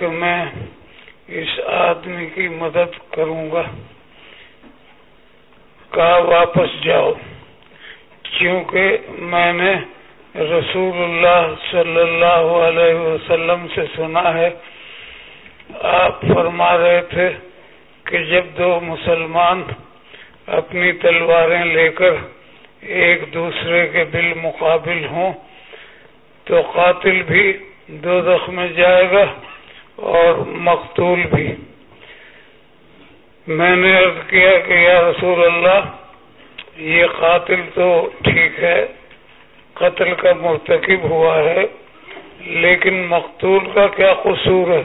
کہ میں اس آدمی کی مدد کروں گا۔ کہا واپس جاؤ۔ کیونکہ میں نے رسول اللہ صلی اللہ علیہ وسلم سے سنا ہے۔ آپ فرما رہے تھے کہ جب دو مسلمان اپنی تلواریں لے کر ایک دوسرے کے بالمقابل ہوں تو قاتل بھی دو دخ میں جائے گا۔ اور مقتول بھی۔ میں نے عرض کیا کہ یا رسول اللہ، یہ قاتل تو ٹھیک ہے، قتل کا مرتکب ہوا ہے، لیکن مقتول کا کیا قصور ہے؟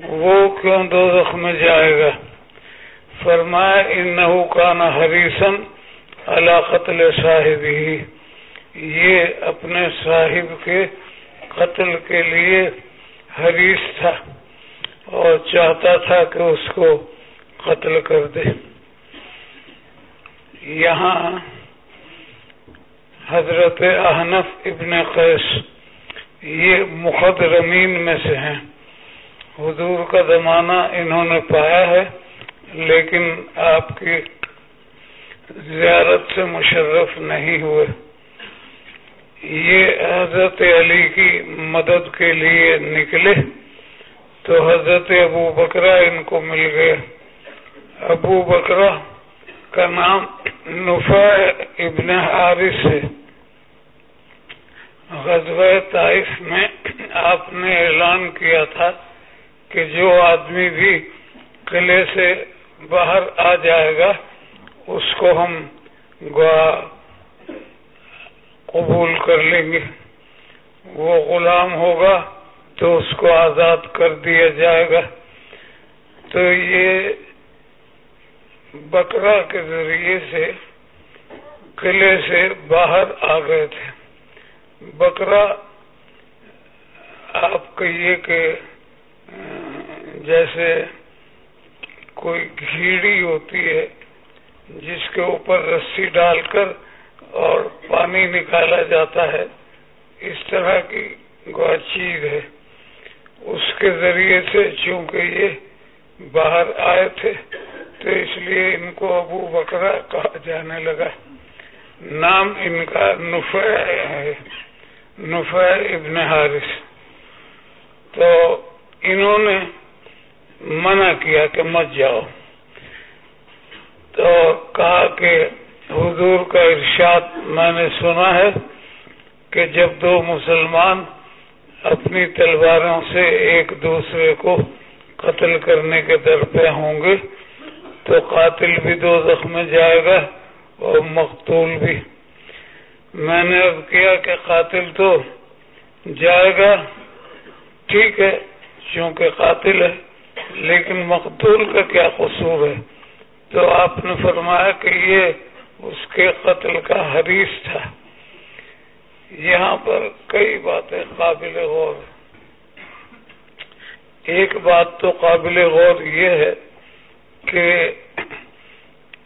وہ کیوں دو رخ میں جائے گا؟ فرمایا، انہو کان حریسن علا قتل صاحب ہی یہ اپنے صاحب کے قتل کے لیے حریص تھا اور چاہتا تھا کہ اس کو قتل کر دے۔ یہاں حضرت احنف ابن قیس یہ مخدرمین میں سے ہیں۔ حضور کا زمانہ انہوں نے پایا ہے، لیکن آپ کی زیارت سے مشرف نہیں ہوئے۔ یہ حضرت علی کی مدد کے لیے نکلے تو حضرت ابو بکرا ان کو مل گئے۔ ابو بکرا کا نام نفع ابن حارث ہے۔ غزوہ طائف میں آپ نے اعلان کیا تھا کہ جو آدمی بھی قلعے سے باہر آ جائے گا، اس کو ہم گوا قبول کر لیں گے۔ وہ غلام ہوگا تو اس کو آزاد کر دیا جائے گا۔ تو یہ بکرا کے ذریعے سے قلعے سے باہر آ گئے تھے۔ بکرا آپ کہیے کہ، جیسے کوئی گھیڑی ہوتی ہے، جس کے اوپر رسی ڈال کر اور پانی نکالا جاتا ہے۔ اس طرح کی چیز ہے۔ اس کے ذریعے سے چونکہ یہ باہر آئے تھے، تو اس لیے ان کو ابو بکرا کہا جانے لگا۔ نام ان کا نفع ہے نفع ابن حارث۔ تو انہوں نے منع کیا کہ مت جاؤ۔ تو کہا کہ حضور کا ارشاد میں نے سنا ہے کہ جب دو مسلمان اپنی تلواروں سے ایک دوسرے کو قتل کرنے کے در پہ ہوں گے، تو قاتل بھی دو زخم جائے گا اور مقتول بھی۔ میں نے اب کیا کہ قاتل تو جائے گا، ٹھیک ہے، چونکہ قاتل ہے، لیکن مقتول کا کیا قصور ہے؟ تو آپ نے فرمایا کہ یہ اس کے قتل کا حریث تھا۔ یہاں پر کئی باتیں قابل غور ایک بات تو قابل غور یہ ہے کہ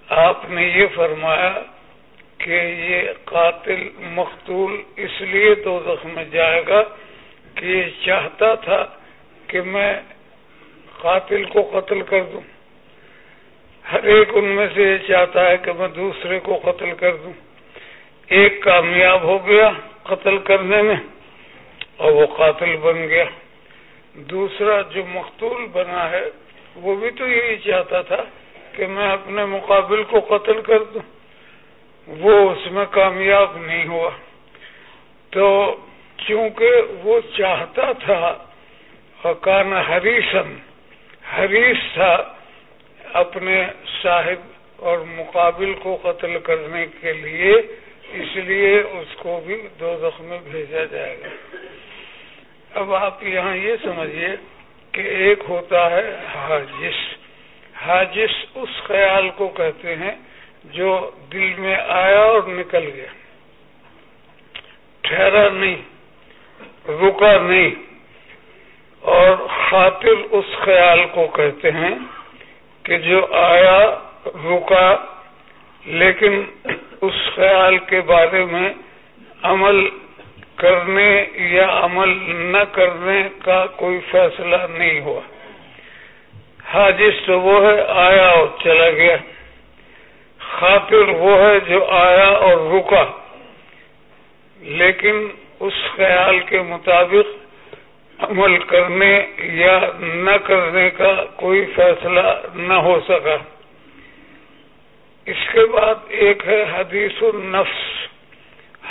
آپ نے یہ فرمایا کہ یہ قاتل مقتول اس لیے تو زخم جائے گا کہ یہ چاہتا تھا کہ میں قاتل کو قتل کر دوں۔ ہر ایک ان میں سے یہ چاہتا ہے کہ میں دوسرے کو قتل کر دوں۔ ایک کامیاب ہو گیا قتل کرنے میں اور وہ قاتل بن گیا۔ دوسرا جو مقتول بنا ہے، وہ بھی تو یہی چاہتا تھا کہ میں اپنے مقابل کو قتل کر دوں۔ وہ اس میں کامیاب نہیں ہوا۔ تو کیونکہ وہ چاہتا تھا حریسن حریص تھا اپنے صاحب اور مقابل کو قتل کرنے کے لیے، اس لیے اس کو بھی دو میں بھیجا جائے گا۔ اب آپ یہاں یہ سمجھیے کہ ایک ہوتا ہے حاجس۔ حاجس اس خیال کو کہتے ہیں جو دل میں آیا اور نکل گیا۔ ٹھہرا نہیں، رکا نہیں۔ اور خاطر اس خیال کو کہتے ہیں کہ جو آیا رکا، لیکن اس خیال کے بارے میں عمل کرنے یا عمل نہ کرنے کا کوئی فیصلہ نہیں ہوا۔ حاجس تو وہ ہے، آیا اور چلا گیا۔ خاطر وہ ہے جو آیا اور رکا، لیکن اس خیال کے مطابق عمل کرنے یا نہ کرنے کا کوئی فیصلہ نہ ہو سکا۔ اس کے بعد ایک ہے حدیث النفس۔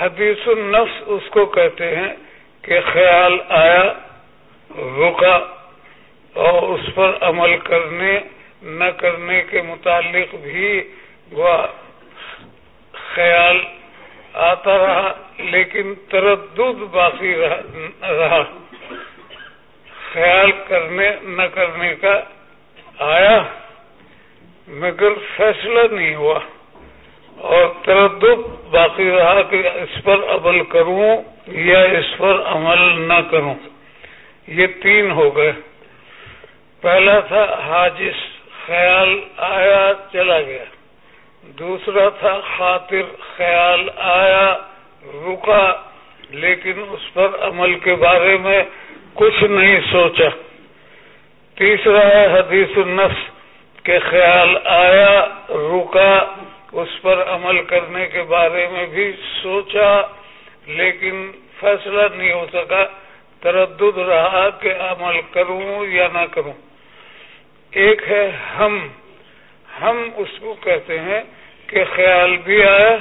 حدیث النفس اس کو کہتے ہیں کہ خیال آیا، رکا اور اس پر عمل کرنے، نہ کرنے کے متعلق بھی وہ خیال آتا رہا، لیکن تردد باقی رہا۔ خیال کرنے، نہ کرنے کا آیا، مگر فیصلہ نہیں ہوا۔ اور تردد باقی رہا کہ اس پر عمل کروں یا اس پر عمل نہ کروں۔ یہ تین ہو گئے۔ پہلا تھا حاجس خیال آیا، چلا گیا۔ دوسرا تھا خاطر، خیال آیا، رکا۔ لیکن اس پر عمل کے بارے میں کچھ نہیں سوچا۔ تیسرا ہے حدیث النفس کہ خیال آیا، رکا، اس پر عمل کرنے کے بارے میں بھی سوچا، لیکن فیصلہ نہیں ہو سکا۔ تردد رہا کہ عمل کروں یا نہ کروں۔ ایک ہے ہم۔ ہم اس کو کہتے ہیں کہ خیال بھی آیا،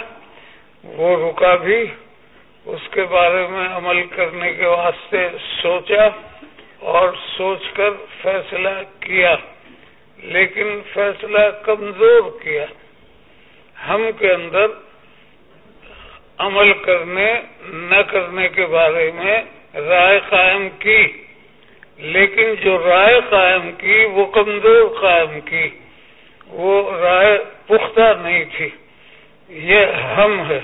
وہ رکا بھی۔ اس کے بارے میں عمل کرنے کے واسطے سوچا اور سوچ کر فیصلہ کیا، لیکن فیصلہ کمزور کیا۔ ہم کے اندر عمل کرنے، نہ کرنے کے بارے میں رائے قائم کی، لیکن جو رائے قائم کی، وہ کمزور قائم کی۔ وہ رائے پختہ نہیں تھی۔ یہ ہم ہے۔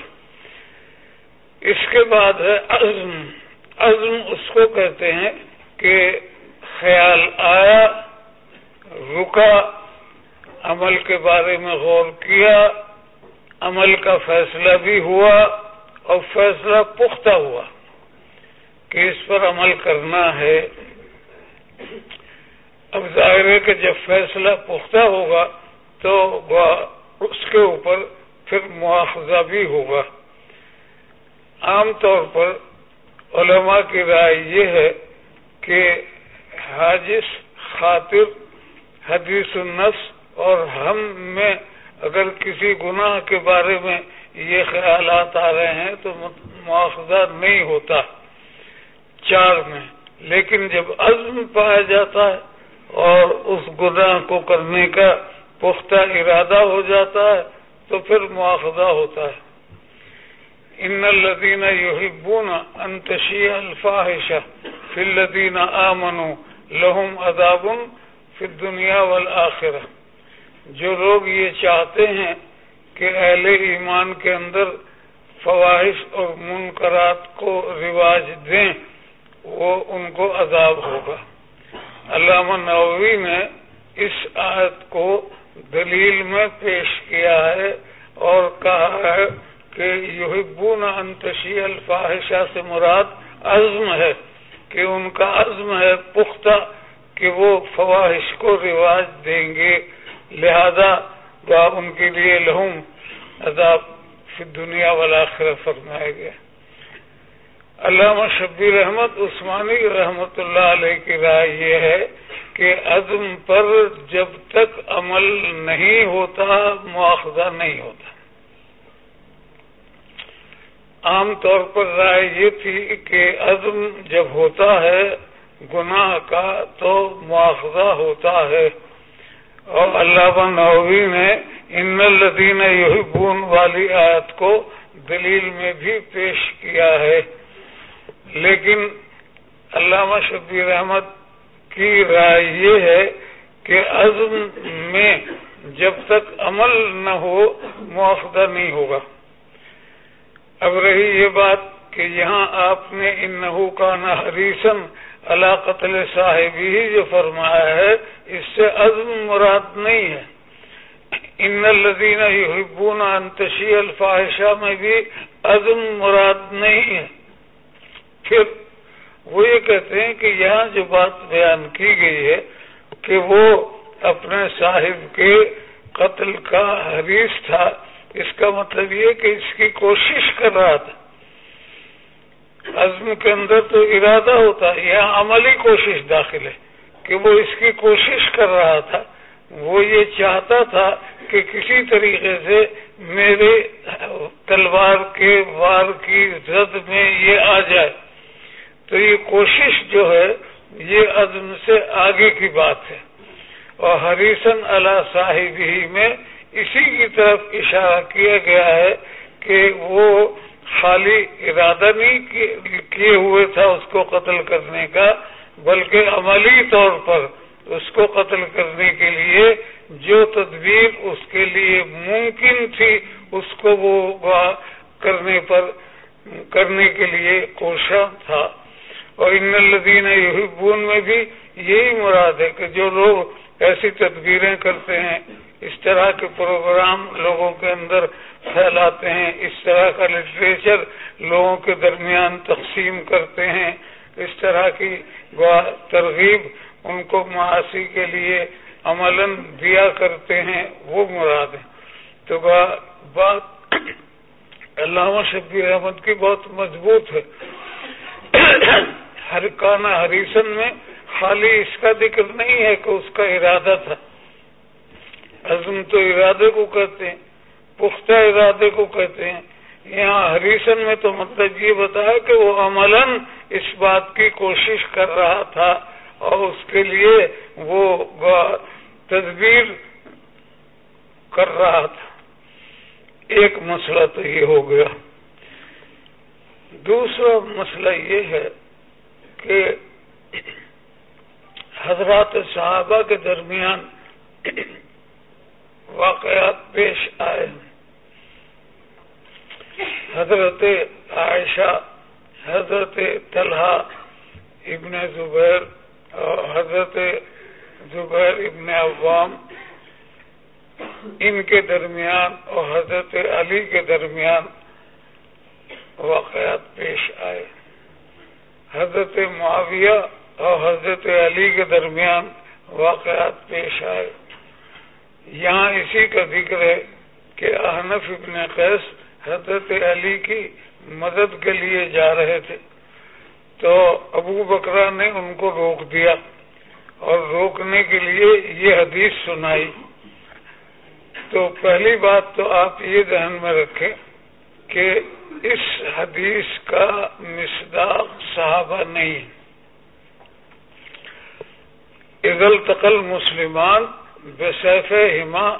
اس کے بعد ہے عزم. عزم اس کو کہتے ہیں کہ خیال آیا، رکا، عمل کے بارے میں غور کیا، عمل کا فیصلہ بھی ہوا اور فیصلہ پختہ ہوا کہ اس پر عمل کرنا ہے۔ اب ظاہر ہے کہ جب فیصلہ پختہ ہوگا تو اس کے اوپر پھر مواخذہ بھی ہوگا۔ عام طور پر علماء کی رائے یہ ہے کہ حاجس خاطر حدیث النفس اور ہم میں اگر کسی گناہ کے بارے میں یہ خیالات آ رہے ہیں تو مواخذہ نہیں ہوتا چار میں۔ لیکن جب عزم پایا جاتا ہے اور اس گناہ کو کرنے کا پختہ ارادہ ہو جاتا ہے تو پھر مواخذہ ہوتا ہے۔ ان الدین یحبون انتشی الفاحش فی الدین آمن لہم اداب فی دنیا والآخرہ جو لوگ یہ چاہتے ہیں کہ اہل ایمان کے اندر فواہش اور منقرات کو رواج دیں، وہ ان کو عذاب ہوگا۔ علامہ نووی نے اس آیت کو دلیل میں پیش کیا ہے اور کہا ہے کہ یحبون انتشی الفاحشہ سے مراد عزم ہے، کہ ان کا عزم ہے پختہ کہ وہ فواہش کو رواج دیں گے۔ لہذا ان کے لیے لہم، عذاب فی دنیا والا فرمایا گیا۔ علامہ شبیر احمد عثمانی رحمت اللہ علیہ کی رائے یہ ہے کہ عزم پر جب تک عمل نہیں ہوتا مواخذہ نہیں ہوتا۔ عام طور پر رائے یہ تھی کہ عزم جب ہوتا ہے، گناہ کا تو مواخذہ ہوتا ہے۔ اور اللہ نوی نے ان الدین یحبون والی آیت کو دلیل میں بھی پیش کیا ہے۔ لیکن علامہ شبیر احمد کی رائے یہ ہے کہ عزم میں جب تک عمل نہ ہو موافدہ نہیں ہوگا۔ اب رہی یہ بات کہ یہاں آپ نے ان نحو کا نہریسن اللہ قتل صاحب ہی جو فرمایا ہے، اس سے عزم مراد نہیں ہے۔ ان الدین یحبون انتشی الفاحشہ میں بھی عزم مراد نہیں ہے۔ پھر وہ یہ کہتے ہیں کہ یہاں جو بات بیان کی گئی ہے کہ وہ اپنے صاحب کے قتل کا حریث تھا اس کا مطلب یہ کہ اس کی کوشش کر رہا تھا عزم کے اندر تو ارادہ ہوتا ہے، یہاں عملی کوشش داخل ہے کہ وہ اس کی کوشش کر رہا تھا۔ وہ یہ چاہتا تھا کہ کسی طریقے سے میرے تلوار کے وار کی زد میں یہ آ جائے۔ تو یہ کوشش جو ہے، یہ عزم سے آگے کی بات ہے۔ اور حریسن اللہ صاحب ہی میں اسی کی طرف اشارہ کیا گیا ہے کہ وہ خالی ارادہ نہیں کیے ہوئے تھا اس کو قتل کرنے کا، بلکہ عملی طور پر اس کو قتل کرنے کے لیے جو تدبیر اس کے لیے ممکن تھی، اس کو وہ کرنے پر کرنے کے لیے کوشاں تھا۔ اور ان الدین یحبون میں بھی یہی مراد ہے کہ جو لوگ ایسی تدبیریں کرتے ہیں اس طرح کے پروگرام لوگوں کے اندر پھیلاتے ہیں، اس طرح کا لٹریچر لوگوں کے درمیان تقسیم کرتے ہیں۔ اس طرح کی ترغیب ان کو معاشی کے لیے عمل دیا کرتے ہیں، وہ مراد ہے تو بات علامہ شبیر احمد کی بہت مضبوط ہے۔ ہر کانا ہریسن میں خالی اس کا ذکر نہیں ہے کہ اس کا ارادہ تھا۔ عزم تو ارادے کو کہتے ہیں، پختہ ارادے کو کہتے ہیں۔ یہاں ہریسن میں تو مطلب یہ بتایا کہ وہ عمل اس بات کی کوشش کر رہا تھا اور اس کے لیے وہ تدبیر کر رہا تھا۔ ایک مسئلہ تو یہ ہو گیا۔ دوسرا مسئلہ یہ ہے کہ حضرات صحابہ کے درمیان واقعات پیش آئے حضرت عائشہ، حضرت طلحہ ابن زبیر اور حضرت زبیر ابن عوام، ان کے درمیان اور حضرت علی کے درمیان واقعات پیش آئے۔ حضرت معاویہ اور حضرت علی کے درمیان واقعات پیش آئے۔ یہاں اسی کا ذکر ہے کہ احنف ابن قیس حضرت علی کی مدد کے لیے جا رہے تھے۔ تو ابو بکرا نے ان کو روک دیا اور روکنے کے لیے یہ حدیث سنائی۔ تو پہلی بات تو آپ یہ ذہن میں رکھیں کہ اس حدیث کا مصداق صحابہ نہیں۔ عزل تقل مسلمان بسیف ہما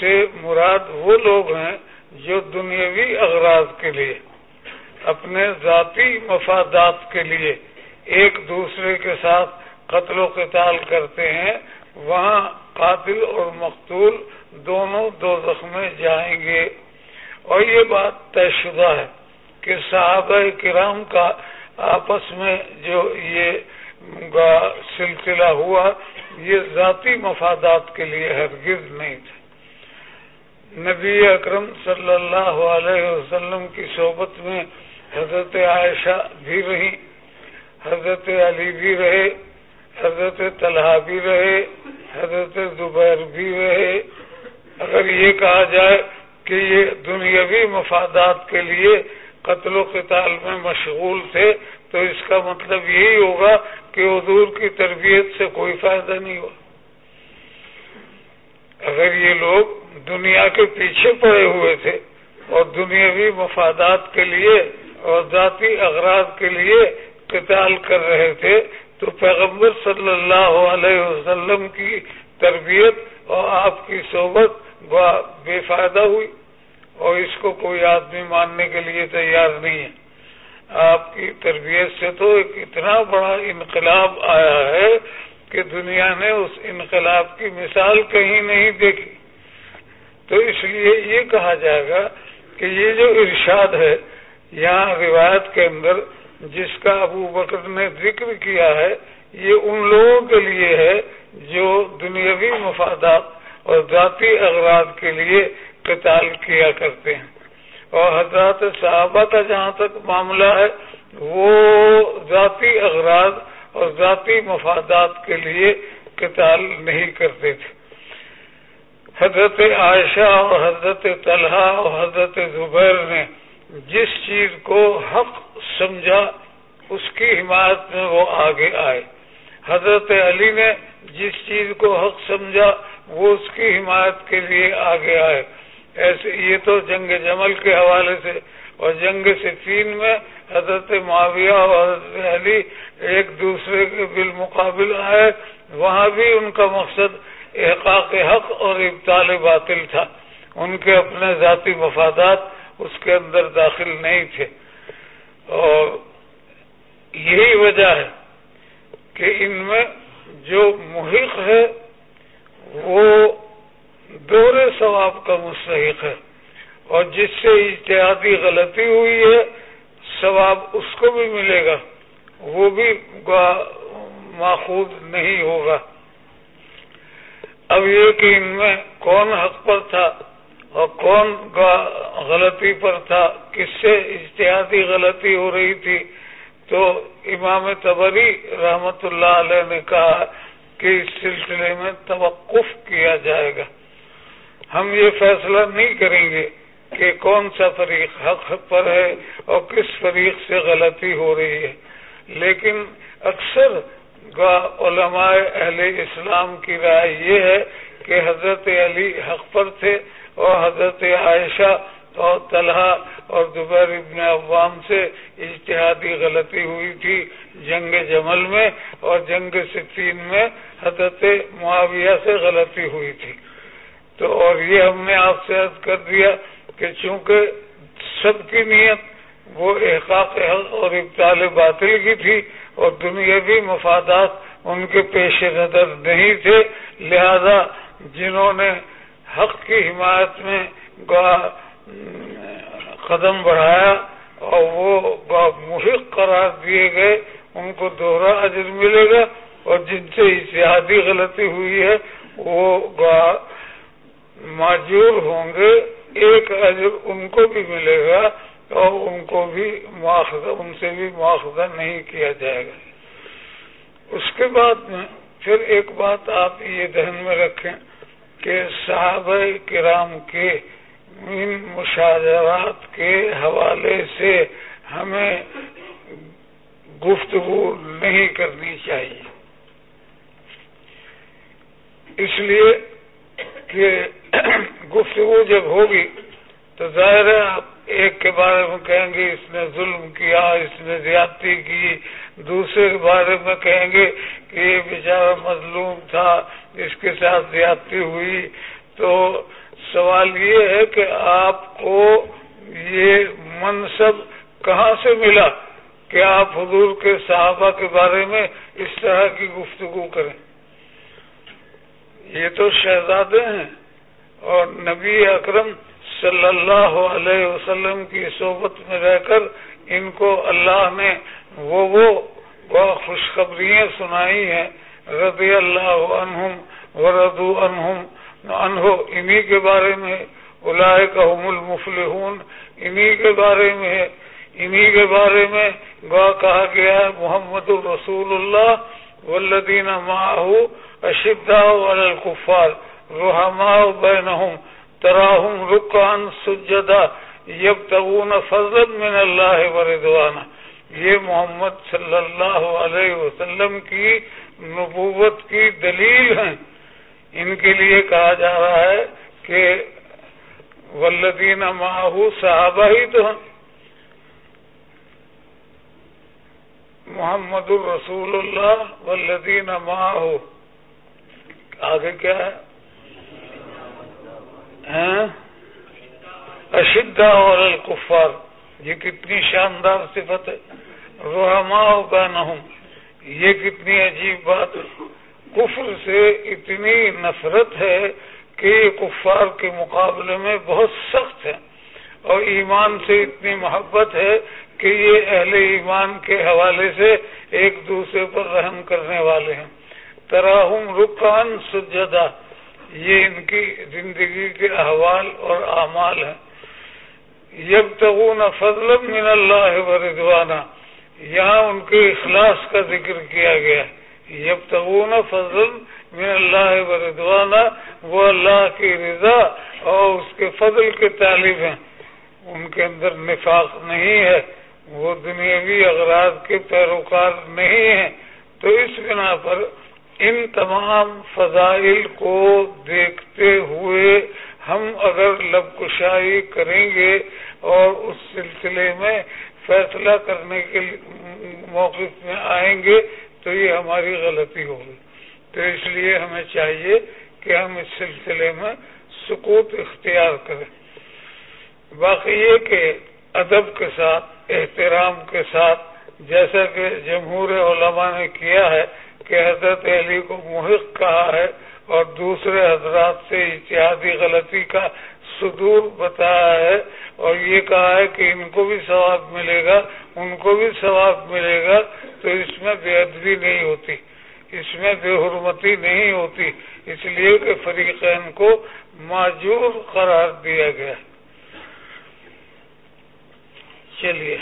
سے مراد وہ لوگ ہیں جو دنیاوی اغراض کے لیے، اپنے ذاتی مفادات کے لیے ایک دوسرے کے ساتھ قتل و قتال کرتے ہیں، وہاں قاتل اور مقتول دونوں دو زخمیں جائیں گے۔ اور یہ بات طے شدہ ہے کہ صحابہ کرام کا آپس میں جو یہ کا سلسلہ ہوا، یہ ذاتی مفادات کے لیے ہرگز نہیں تھا۔ نبی اکرم صلی اللہ علیہ وسلم کی صحبت میں حضرت عائشہ بھی رہی حضرت علی بھی رہے، حضرت طلحہ بھی رہے، حضرت زبیر بھی رہے۔ اگر یہ کہا جائے کہ یہ دنیاوی مفادات کے لیے قتل و قتال میں مشغول تھے تو اس کا مطلب یہی ہوگا کہ حضور کی تربیت سے کوئی فائدہ نہیں ہوا۔ اگر یہ لوگ دنیا کے پیچھے پڑے ہوئے تھے اور دنیاوی مفادات کے لیے اور ذاتی اغراض کے لیے قتال کر رہے تھے، تو پیغمبر صلی اللہ علیہ وسلم کی تربیت اور آپ کی صحبت بے فائدہ ہوئی اور اس کو کوئی آدمی ماننے کے لیے تیار نہیں ہے۔ آپ کی تربیت سے تو ایک اتنا بڑا انقلاب آیا ہے کہ دنیا نے اس انقلاب کی مثال کہیں نہیں دیکھی۔ تو اس لیے یہ کہا جائے گا کہ یہ جو ارشاد ہے یہاں روایت کے اندر جس کا ابو بکر نے ذکر کیا ہے، یہ ان لوگوں کے لیے ہے جو دنیاوی مفادات اور ذاتی اغراض کے لیے قتال کیا کرتے ہیں۔ اور حضرات صحابہ کا جہاں تک معاملہ ہے، وہ ذاتی اغراض اور ذاتی مفادات کے لیے قتال نہیں کرتے تھے۔ حضرت عائشہ اور حضرت طلحہ اور حضرت زبیر نے جس چیز کو حق سمجھا، اس کی حمایت میں وہ آگے آئے۔ حضرت علی نے جس چیز کو حق سمجھا، وہ اس کی حمایت کے لیے آگے آئے۔ ایسے یہ تو جنگ جمل کے حوالے سے اور جنگ سفین میں حضرت معاویہ اور حضرت علی ایک دوسرے کے بالمقابل آئے، وہاں بھی ان کا مقصد احقاق حق اور ابتال باطل تھا۔ ان کے اپنے ذاتی مفادات اس کے اندر داخل نہیں تھے۔ اور یہی وجہ ہے کہ ان میں جو محق ہے وہ دورے ثواب کا مستحق ہے۔ اور جس سے اتحادی غلطی ہوئی ہے، ثواب اس کو بھی ملے گا۔ وہ بھی ماخوذ نہیں ہوگا۔ اب یہ کہ ان میں کون حق پر تھا اور کون غلطی پر تھا، کس سے اشتہادی غلطی ہو رہی تھی۔ تو امام تبری رحمت اللہ علیہ نے کہا کہ اس سلسلے میں توقف کیا جائے گا۔ ہم یہ فیصلہ نہیں کریں گے کہ کون سا فریق حق پر ہے اور کس فریق سے غلطی ہو رہی ہے۔ لیکن اکثر علماء اہل اسلام کی رائے یہ ہے کہ حضرت علی حق پر تھے اور حضرت عائشہ اور طلحہ اور دوبہر ابن عوام سے اشتہادی غلطی ہوئی تھی جنگ جمل میں اور جنگ سکین میں حضرت معاویہ سے غلطی ہوئی تھی۔ تو اور یہ ہم نے آپ سے عرض کر دیا کہ چونکہ سب کی نیت وہ احقاق حق اور ابتال باطل کی تھی اور دنیاوی مفادات ان کے پیش نظر نہیں تھے، لہذا جنہوں نے حق کی حمایت میں قدم بڑھایا اور وہ محق قرار دیے گئے، ان کو دوہرا اجر ملے گا اور جن سے اتحادی غلطی ہوئی ہے، وہ معجور ہوں گے، ایک اجر ان کو بھی ملے گا اور ان کو بھی مواخذہ ان سے بھی مواخذہ نہیں کیا جائے گا۔ اس کے بعد میں پھر ایک بات آپ یہ دہن میں رکھیں کہ صحابہ کرام کے ان مشاجرات کے حوالے سے ہمیں گفتگو نہیں کرنی چاہیے۔ اس لیے کہ گفتگو جب ہوگی تو ظاہر ہے آپ ایک کے بارے میں کہیں گے اس نے ظلم کیا، اس نے زیادتی کی، دوسرے کے بارے میں کہیں گے کہ یہ بیچارہ مظلوم تھا اس کے ساتھ زیادتی ہوئی۔ تو سوال یہ ہے کہ آپ کو یہ منصب کہاں سے ملا کہ آپ حضور کے صحابہ کے بارے میں اس طرح کی گفتگو کریں؟ یہ تو شہزادے ہیں اور نبی اکرم صلی اللہ علیہ وسلم کی صحبت میں رہ کر ان کو اللہ نے وہ وہ خوشخبریاں سنائی ہیں، رضی اللہ عنہم وردو عنہم انہو انہی کے بارے میں اولائکہم المفلحون، انہی کے بارے میں انہی کے بارے میں گواہ کہا گیا ہے، محمد الرسول اللہ والذین معاہو اشداء علی الکفار رحماء بینہم تراہم رکان سجدہ یب تغون فضل من اللہ وردوانا یہ محمد صلی اللہ علیہ وسلم کی نبوت کی دلیل ہیں۔ ان کے لیے کہا جا رہا ہے کہ ولدین ماہو صحابہ ہی تو ہیں۔ محمد الرسول اللہ ولدین ماہو آگے کیا ہے؟ ہاں؟ اشدہ اور الکفار یہ کتنی شاندار صفت ہے۔ رحما کا نہ یہ کتنی عجیب بات کفر سے اتنی نفرت ہے کہ یہ کفار کے مقابلے میں بہت سخت ہے۔ اور ایمان سے اتنی محبت ہے کہ یہ اہل ایمان کے حوالے سے ایک دوسرے پر رحم کرنے والے ہیں۔ تراہم رکان سجدہ۔ یہ ان کی زندگی کے احوال اور اعمال ہیں۔ یب تغون فضل من اللہ و رضوانہ۔ یہاں ان کے اخلاص کا ذکر کیا گیا۔ یب تغون فضل من اللہ و رضوانہ۔ وہ اللہ کی رضا اور اس کے فضل کے طالب ہیں۔ ان کے اندر نفاق نہیں ہے۔ وہ دنیاوی اغراض کے پیروکار نہیں ہیں۔ تو اس بنا پر ان تمام فضائل کو دیکھتے ہوئے ہم اگر لب کشائی کریں گے اور اس سلسلے میں فیصلہ کرنے کے موقف میں آئیں گے تو یہ ہماری غلطی ہوگی۔ تو اس لیے ہمیں چاہیے کہ ہم اس سلسلے میں سکوت اختیار کریں۔ باقی یہ کہ ادب کے ساتھ، احترام کے ساتھ، جیسا کہ جمہور علماء نے کیا ہے کہ حضرت علی کو محق کہا ہے اور دوسرے حضرات سے اتحادی غلطی کا صدور بتایا ہے اور یہ کہا ہے کہ ان کو بھی ثواب ملے گا، ان کو بھی ثواب ملے گا، تو اس میں بے ادبی نہیں ہوتی، اس میں بے حرمتی نہیں ہوتی، اس لیے کہ فریقین کو معجور قرار دیا گیا چلیے،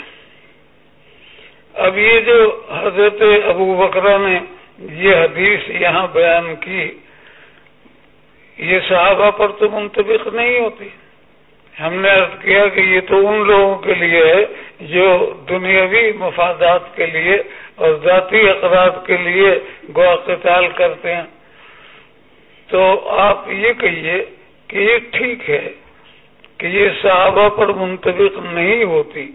اب یہ جو حضرت ابو بکرا نے یہ حدیث یہاں بیان کی، یہ صحابہ پر تو منتبق نہیں ہوتی۔ ہم نے عرض کیا کہ یہ تو ان لوگوں کے لیے ہے جو دنیاوی مفادات کے لیے اور ذاتی اقدار کے لیے گوا قتال کرتے ہیں۔ تو آپ یہ کہیے کہ یہ ٹھیک ہے کہ یہ صحابہ پر منتبق نہیں ہوتی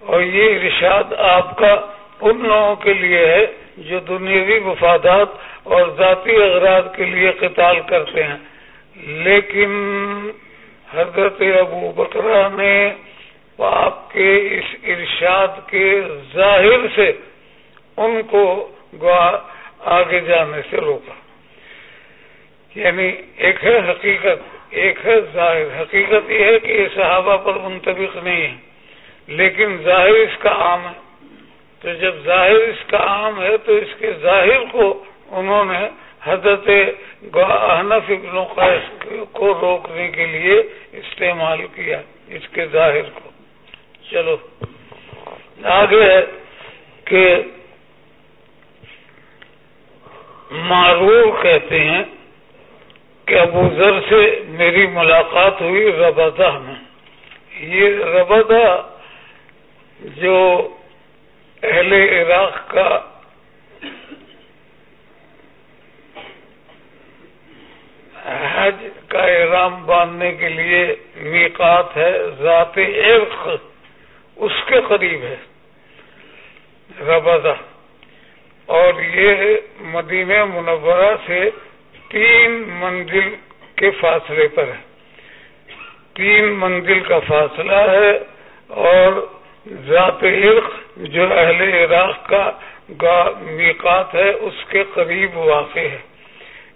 اور یہ ارشاد آپ کا ان لوگوں کے لیے ہے جو دنیاوی مفادات اور ذاتی اغراض کے لیے قتال کرتے ہیں۔ لیکن حضرت ابو بکرا نے آپ کے اس ارشاد کے ظاہر سے ان کو آگے جانے سے روکا۔ یعنی ایک ہے حقیقت، ایک ہے ظاہر۔ حقیقت یہ ہے کہ یہ صحابہ پر منتبق نہیں ہے، لیکن ظاہر اس کا عام ہے۔ تو جب ظاہر اس کا عام ہے تو اس کے ظاہر کو انہوں نے حضرت احنف ابن قیس کو روکنے کے لیے استعمال کیا اس کے ظاہر کو۔ چلو۔ آگے ہے کہ معرور کہتے ہیں کہ ابو ذر سے میری ملاقات ہوئی ربدہ میں۔ یہ ربدہ جو اہل عراق کا حج کا احرام باندھنے کے لیے میقات ہے، ذات عرق اس کے قریب ہے، ربضہ۔ اور یہ مدینہ منورہ سے تین منزل کے فاصلے پر ہے۔ تین منزل کا فاصلہ ہے اور ذات عرق جو اہل عراق کا میقات ہے، اس کے قریب واقع ہے۔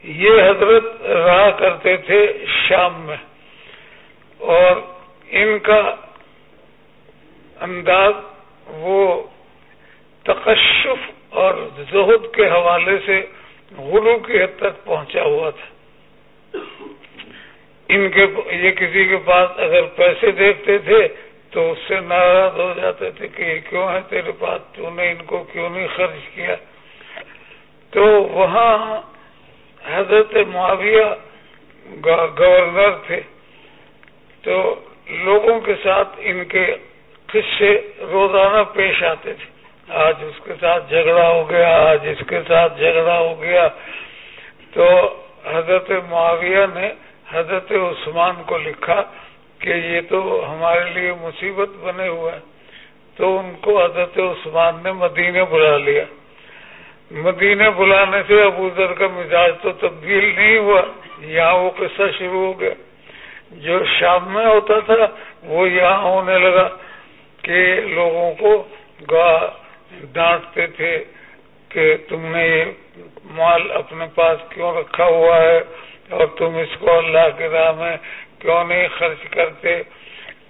یہ حضرت رہا کرتے تھے شام میں۔ اور ان کا انداز وہ تقشف اور زہد کے حوالے سے غلو کی حد تک پہنچا ہوا تھا۔ ان کے، یہ کسی کے پاس اگر پیسے دیکھتے تھے تو اس سے ناراض ہو جاتے تھے کہ یہ کیوں ہے تیرے پاس؟ تو نے ان کو کیوں نہیں خرچ کیا؟ تو وہاں حضرت معاویہ گورنر تھے۔ تو لوگوں کے ساتھ ان کے قصے روزانہ پیش آتے تھے۔ آج اس کے ساتھ جھگڑا ہو گیا، آج اس کے ساتھ جھگڑا ہو گیا۔ تو حضرت معاویہ نے حضرت عثمان کو لکھا کہ یہ تو ہمارے لیے مصیبت بنے ہوئے تو ان کو حضرت عثمان نے مدینے بلا لیا۔ مدینے بلانے سے ابو ذر کا مزاج تو تبدیل نہیں ہوا، یہاں وہ قصہ شروع ہو گیا۔ جو شام میں ہوتا تھا، وہ یہاں ہونے لگا کہ لوگوں کو گاہ ڈانٹتے تھے کہ تم نے یہ مال اپنے پاس کیوں رکھا ہوا ہے اور تم اس کو اللہ کے راہ میں کیوں نہیں خرچ کرتے۔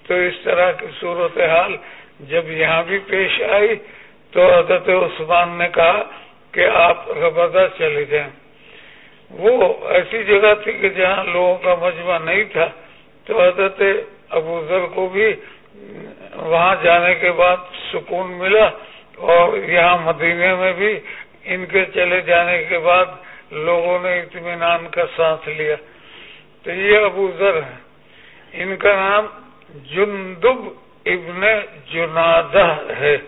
تو اس طرح کی صورت حال جب یہاں بھی پیش آئی تو حضرت عثمان نے کہا کہ آپ ربضہ چلے جائیں۔ وہ ایسی جگہ تھی کہ جہاں لوگوں کا مجمع نہیں تھا۔ تو حضرت ابو ذر کو بھی وہاں جانے کے بعد سکون ملا اور یہاں مدینے میں بھی ان کے چلے جانے کے بعد لوگوں نے اطمینان کا سانس لیا۔ تو یہ ابو ذر ہے۔ ان کا نام جندب ابن جنادہ ہے۔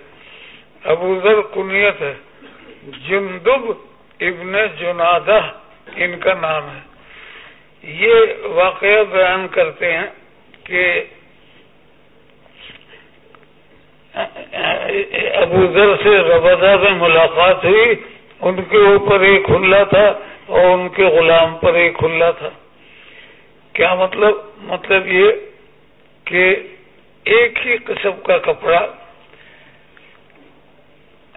ابو ذر کنیت ہے۔ جندب ابن جنادہ ان کا نام ہے۔ یہ واقعہ بیان کرتے ہیں کہ ابو ذر سے ربدہ میں ملاقات ہوئی۔ ان کے اوپر ایک کھلا تھا اور ان کے غلام پر ایک کھلا تھا۔ کیا مطلب؟ مطلب یہ کہ ایک ہی قسم کا کپڑا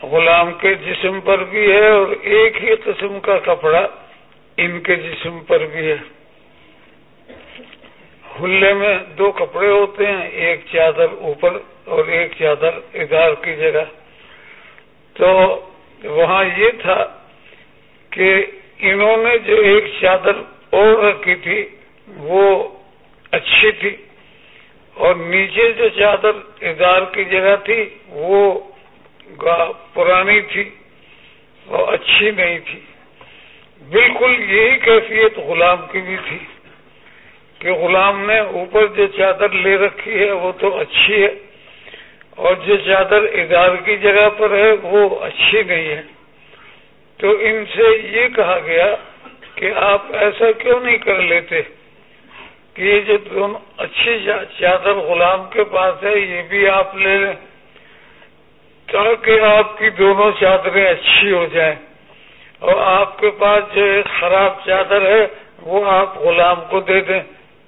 غلام کے جسم پر بھی ہے اور ایک ہی قسم کا کپڑا ان کے جسم پر بھی ہے۔ ہلے میں دو کپڑے ہوتے ہیں، ایک چادر اوپر اور ایک چادر ادار کی جگہ۔ تو وہاں یہ تھا کہ انہوں نے جو ایک چادر اور رکھی تھی وہ اچھی تھی اور نیچے جو چادر ادار کی جگہ تھی، وہ پرانی تھی اور اچھی نہیں تھی۔ بالکل یہی کیفیت غلام کی بھی تھی کہ غلام نے اوپر جو چادر لے رکھی ہے، وہ تو اچھی ہے اور جو چادر ادار کی جگہ پر ہے، وہ اچھی نہیں ہے۔ تو ان سے یہ کہا گیا کہ آپ ایسا کیوں نہیں کر لیتے؟ یہ جو دونوں اچھی چادر غلام کے پاس ہے، یہ بھی آپ لے لیں، تاکہ آپ کی دونوں چادریں اچھی ہو جائیں۔ اور آپ کے پاس جو ایک خراب چادر ہے، وہ آپ غلام کو دے دیں،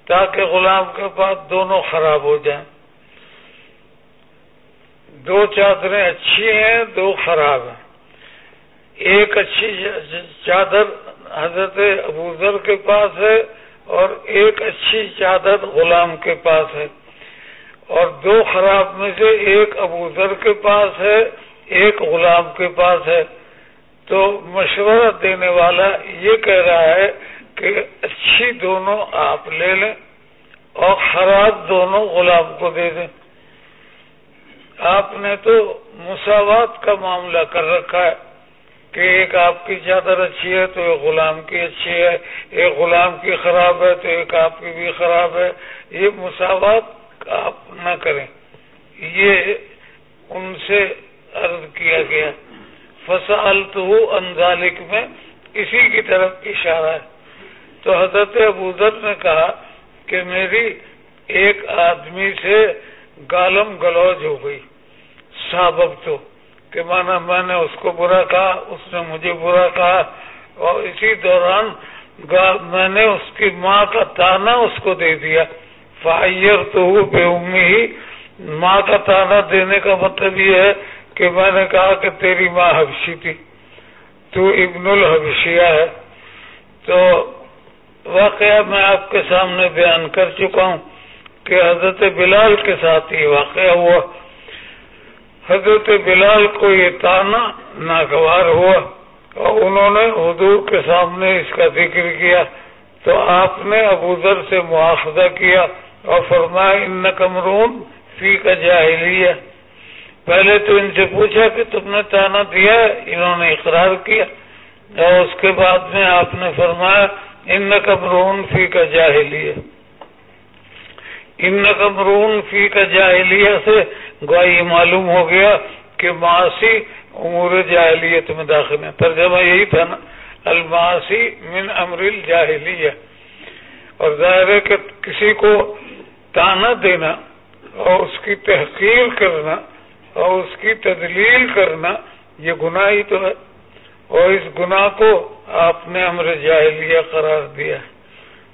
تاکہ غلام کے پاس دونوں خراب ہو جائیں۔ دو چادریں اچھی ہیں، دو خراب ہیں۔ ایک اچھی چادر حضرت ابوذر کے پاس ہے اور ایک اچھی چادر غلام کے پاس ہے۔ اور دو خراب میں سے ایک ابوذر کے پاس ہے، ایک غلام کے پاس ہے۔ تو مشورہ دینے والا یہ کہہ رہا ہے کہ اچھی دونوں آپ لے لیں اور خراب دونوں غلام کو دے دیں۔ آپ نے تو مساوات کا معاملہ کر رکھا ہے۔ کہ ایک آپ کی چادر اچھی ہے تو ایک غلام کی اچھی ہے، ایک غلام کی خراب ہے تو ایک آپ کی بھی خراب ہے۔ یہ مساوات آپ نہ کریں۔ یہ ان سے عرض کیا گیا۔ فصال تو انزالک میں اسی کی طرف اشارہ ہے۔ تو حضرت ابوذر نے کہا کہ میری ایک آدمی سے گالم گلوج ہو گئی۔ سابق تو۔ کہ مانا میں نے اس کو برا کہا، اس نے مجھے برا کہا اور اسی دوران میں نے اس کی ماں کا تانا اس کو دے دیا۔ فائر تو بے امی ہی ماں کا تانا دینے کا مطلب یہ ہے کہ میں نے کہا کہ تیری ماں حبشی تھی، تو ابن الحبشیہ ہے۔ تو واقعہ میں آپ کے سامنے بیان کر چکا ہوں کہ حضرت بلال کے ساتھ یہ واقعہ ہوا۔ حضرت بلال کو یہ تانا ناگوار ہوا اور انہوں نے حضور کے سامنے اس کا ذکر کیا تو آپ نے ابو ذر سے مواخذہ کیا اور فرمایا ان کمرون فی کا جاہلیہ۔ پہلے تو ان سے پوچھا کہ تم نے تانا دیا، انہوں نے اقرار کیا۔ اور اس کے بعد میں آپ نے فرمایا ان کمرون فی کا جاہلیہ۔ ان کمرون فی کا جاہلیہ سے گوئی معلوم ہو گیا کہ معاشی امور جاہلیت میں داخل ہے ترجمہ یہی تھا نا الماسی من امر الجاہلیہ۔ اور ظاہر ہے کہ کسی کو تانا دینا اور اس کی تحقیر کرنا اور اس کی تدلیل کرنا، یہ گناہ ہی تو ہے۔ اور اس گناہ کو آپ نے امر جاہلیہ قرار دیا۔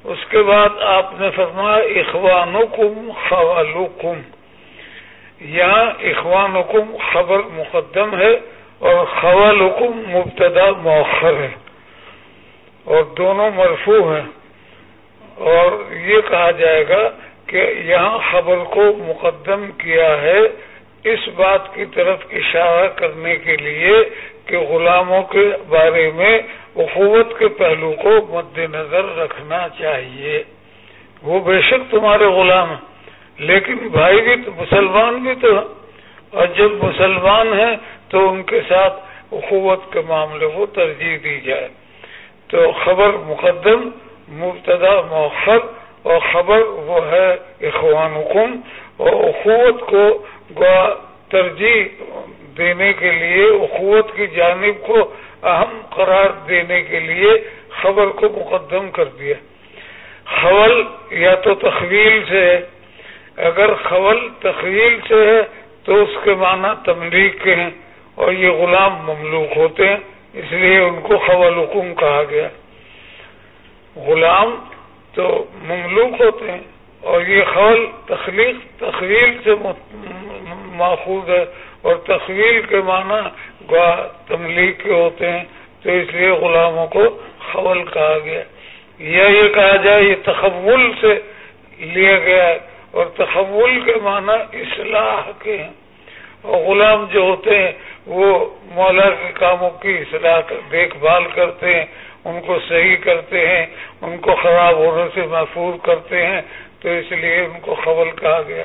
اس کے بعد آپ نے فرمایا، اخوانکم خوالکم یہاں اخوانکم خبر مقدم ہے اور خوالکم مبتدا مؤخر ہے اور دونوں مرفوع ہیں اور یہ کہا جائے گا کہ یہاں خبر کو مقدم کیا ہے اس بات کی طرف اشارہ کرنے کے لیے کہ غلاموں کے بارے میں اخوت کے پہلو کو مد نظر رکھنا چاہیے۔ وہ بے شک تمہارے غلام ہیں۔ لیکن بھائی بھی تو مسلمان بھی تو اور جب مسلمان ہیں تو ان کے ساتھ اخوت کے معاملے کو ترجیح دی جائے۔ تو خبر مقدم، مبتدا مؤخر، اور خبر وہ ہے اخوان حکم اور اخوت کو ترجیح دینے کے لیے، اخوت کی جانب کو اہم قرار دینے کے لیے خبر کو مقدم کر دیا۔ خول یا تو تخویل سے ہے۔ اگر خول تخویل سے ہے تو اس کے معنی تملیغ کے ہیں اور یہ غلام مملوک ہوتے ہیں، اس لیے ان کو خول حکم کہا گیا۔ غلام تو مملوک ہوتے ہیں اور یہ خول تخلیق تخویل سے ماخوذ ہے اور تخویل کے معنی تملیغ کے ہوتے ہیں، تو اس لیے غلاموں کو خول کہا گیا۔ یا یہ کہا جائے یہ تخول سے لیا گیا ہے۔ اور تحول کے معنی اصلاح کے ہیں۔ اور غلام جو ہوتے ہیں، وہ مولا کے کاموں کی اصلاح دیکھ بھال کرتے ہیں، ان کو صحیح کرتے ہیں، ان کو خراب ہونے سے محفوظ کرتے ہیں۔ تو اس لیے ان کو خبل کہا گیا۔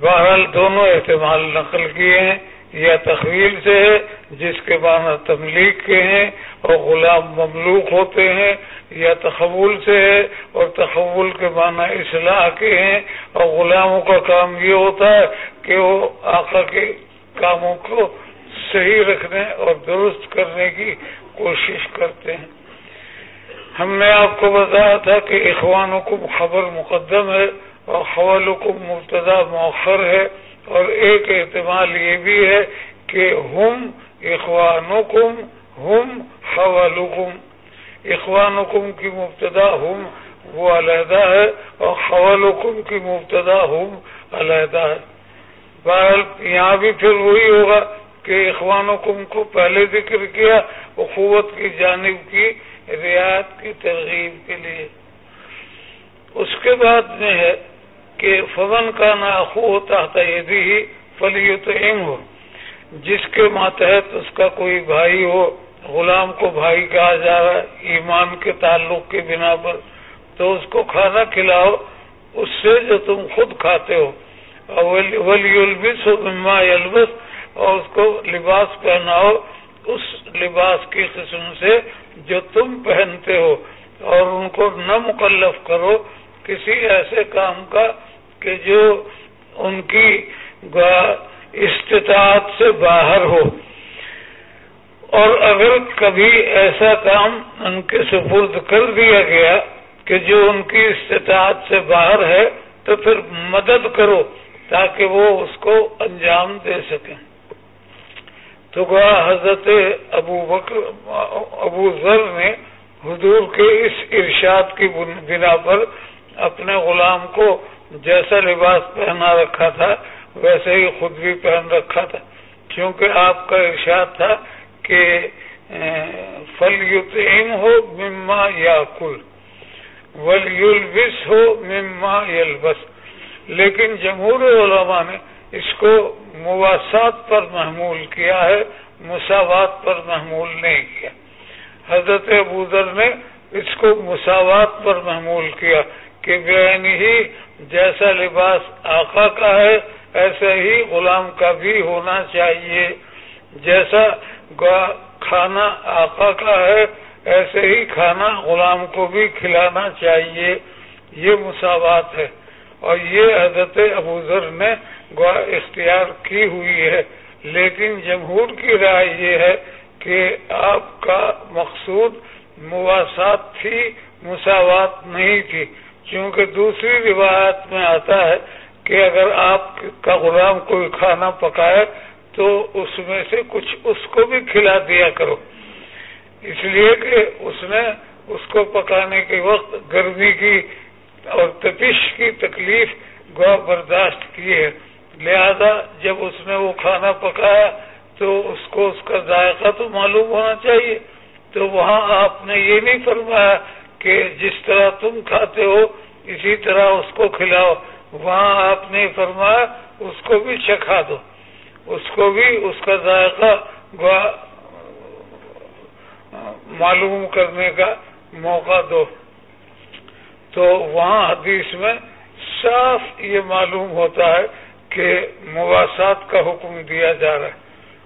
بہرحال دونوں احتمال نقل کیے ہیں۔ یا تخویل سے ہے، جس کے معنی تبلیغ کے ہیں اور غلام مملوک ہوتے ہیں، یا تخول سے ہے اور تخول کے معنی اصلاح کے ہیں۔ اور غلاموں کا کام یہ ہوتا ہے کہ وہ آقا کے کاموں کو صحیح رکھنے اور درست کرنے کی کوشش کرتے ہیں۔ ہم نے آپ کو بتایا تھا کہ اخوانوں کو خبر مقدم ہے اور خوالوں کو مبتدا مؤخر ہے۔ اور ایک احتمال یہ بھی ہے کہ ہم اخوانکم، ہم خوالکم اخوانکم کی مبتدا ہم وہ علیحدہ ہے اور خوالکم کی مبتدا ہم علیحدہ ہے۔ بہرحال یہاں بھی پھر وہی ہوگا کہ اخوانکم کو پہلے ذکر کیا اخوت کی جانب کی، رعایت کی، ترغیب کے لیے۔ اس کے بعد میں ہے کہ فون کا نا اخو ہوتا ہی فلی تو ہو جس کے ماتحت اس کا کوئی بھائی ہو، غلام کو بھائی کہا جا رہا ہے، ایمان کے تعلق کے بنا پر، تو اس کو کھانا کھلاؤ، اس سے جو تم خود کھاتے ہو۔ ولی البس مما البس اور اس کو لباس پہناؤ، اس لباس کی قسم سے جو تم پہنتے ہو۔ اور ان کو نہ مکلف کرو، کسی ایسے کام کا کہ جو ان کی استطاعت سے باہر ہو۔ اور اگر کبھی ایسا کام ان کے سپرد کر دیا گیا کہ جو ان کی استطاعت سے باہر ہے، تو پھر مدد کرو تاکہ وہ اس کو انجام دے سکیں۔ تو گوا حضرت ابو بکر، ابو ذر نے حضور کے اس ارشاد کی بنا پر اپنے غلام کو جیسا لباس پہنا رکھا تھا، ویسے ہی خود بھی پہن رکھا تھا۔ کیونکہ آپ کا ارشاد تھا کہ فل ہو مما یا کل ولس ہو مما یلبس لیکن جمہور علماء نے اس کو مواسات پر محمول کیا ہے، مساوات پر محمول نہیں کیا۔ حضرت ابودر نے اس کو مساوات پر محمول کیا۔ کہ بین ہی جیسا لباس آقا کا ہے ایسا ہی غلام کا بھی ہونا چاہیے۔ جیسا کھانا آقا کا ہے، ایسے ہی کھانا غلام کو بھی کھلانا چاہیے۔ یہ مساوات ہے۔ اور یہ حضرت ابوذر نے گوا اختیار کی ہوئی ہے۔ لیکن جمہور کی رائے یہ ہے کہ آپ کا مقصود مواسات تھی، مساوات نہیں تھی۔ کیونکہ دوسری روایت میں آتا ہے کہ اگر آپ کا غلام کوئی کھانا پکائے تو اس میں سے کچھ اس کو بھی کھلا دیا کرو۔ اس لیے کہ اس نے اس کو پکانے کے وقت گرمی کی اور تپش کی تکلیف گوا برداشت کی ہے۔ لہذا جب اس نے وہ کھانا پکایا تو اس کو اس کا ذائقہ تو معلوم ہونا چاہیے۔ تو وہاں آپ نے یہ نہیں فرمایا کہ جس طرح تم کھاتے ہو، اسی طرح اس کو کھلاؤ۔ وہاں آپ نے فرمایا، اس کو بھی چکھا دو۔ اس کو بھی اس کا ذائقہ معلوم کرنے کا موقع دو۔ تو وہاں حدیث میں صاف یہ معلوم ہوتا ہے کہ مواسات کا حکم دیا جا رہا ہے۔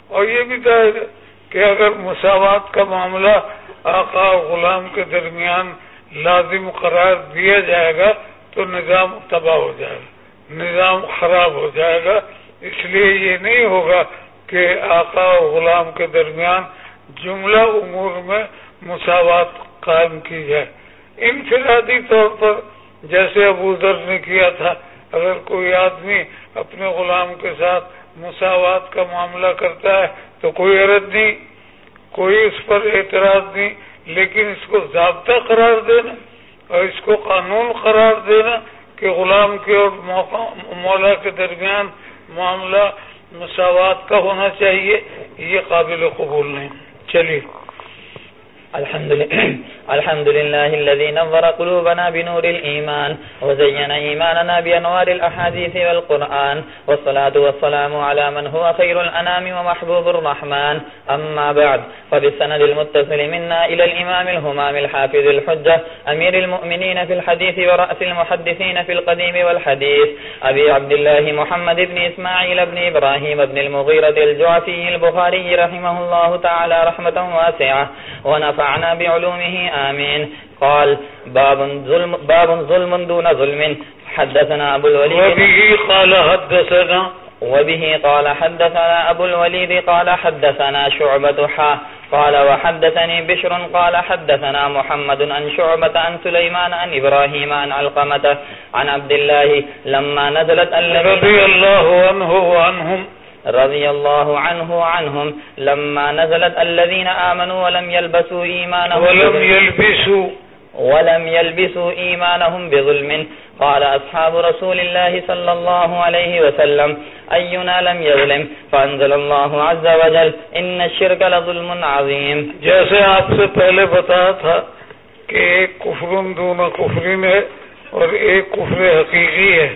اور یہ بھی ظاہر کہ اگر مساوات کا معاملہ آقا غلام کے درمیان لازم قرار دیا جائے گا تو نظام تباہ ہو جائے گا۔ نظام خراب ہو جائے گا۔ اس لیے یہ نہیں ہوگا کہ آقا و غلام کے درمیان جملہ امور میں مساوات قائم کی جائے۔ انفرادی طور پر جیسے ابو ذر نے کیا تھا، اگر کوئی آدمی اپنے غلام کے ساتھ مساوات کا معاملہ کرتا ہے تو کوئی عرض نہیں، کوئی اس پر اعتراض نہیں۔ لیکن اس کو ضابطہ قرار دینا اور اس کو قانون قرار دینا کہ غلام کے اور مولا کے درمیان معاملہ مساوات کا ہونا چاہیے، یہ قابل قبول نہیں۔ چلیے۔ الحمد لله الحمد لله الذي نظر قلوبنا بنور الإيمان، وزين إيماننا بأنوار الأحاديث والقرآن، والصلاة والسلام على من هو خير الأنام ومحبوب الرحمن. أما بعد، فبالسند المتصل منا إلى الإمام الهمام الحافظ الحجة، أمير المؤمنين في الحديث ورأس المحدثين في القديم والحديث، أبي عبد الله محمد بن إسماعيل بن إبراهيم بن المغيرة الجعفي البخاري رحمه الله تعالى رحمة واسعة. ونفع ونفعنا بعلومه آمين قال باب ظلم, باب ظلم دون ظلم. حدثنا أبو الوليد وبه قال حدثنا. وبه قال حدثنا أبو الوليد قال حدثنا شعبة حا قال وحدثني بشر قال حدثنا محمد عن شعبة عن سليمان عن إبراهيم عن علقمة عن عبد الله لما نزلت رضي الله عنه وعنهم رضي الله عنه وعنهم لما نزلت الذين آمنوا ولم يلبسوا إيمانهم ولم يلبسوا ولم يلبسوا إيمانهم بظلم. قال أصحاب رسول الله صلى الله عليه وسلم أينا لم يظلم فأنزل الله عز وجل إن الشرك لظلم عظيم جیسے آپ سے پہلے بتایا تھا کہ ایک کفرن دونوں کفرین ہے اور ایک کفر حقیقی ہے.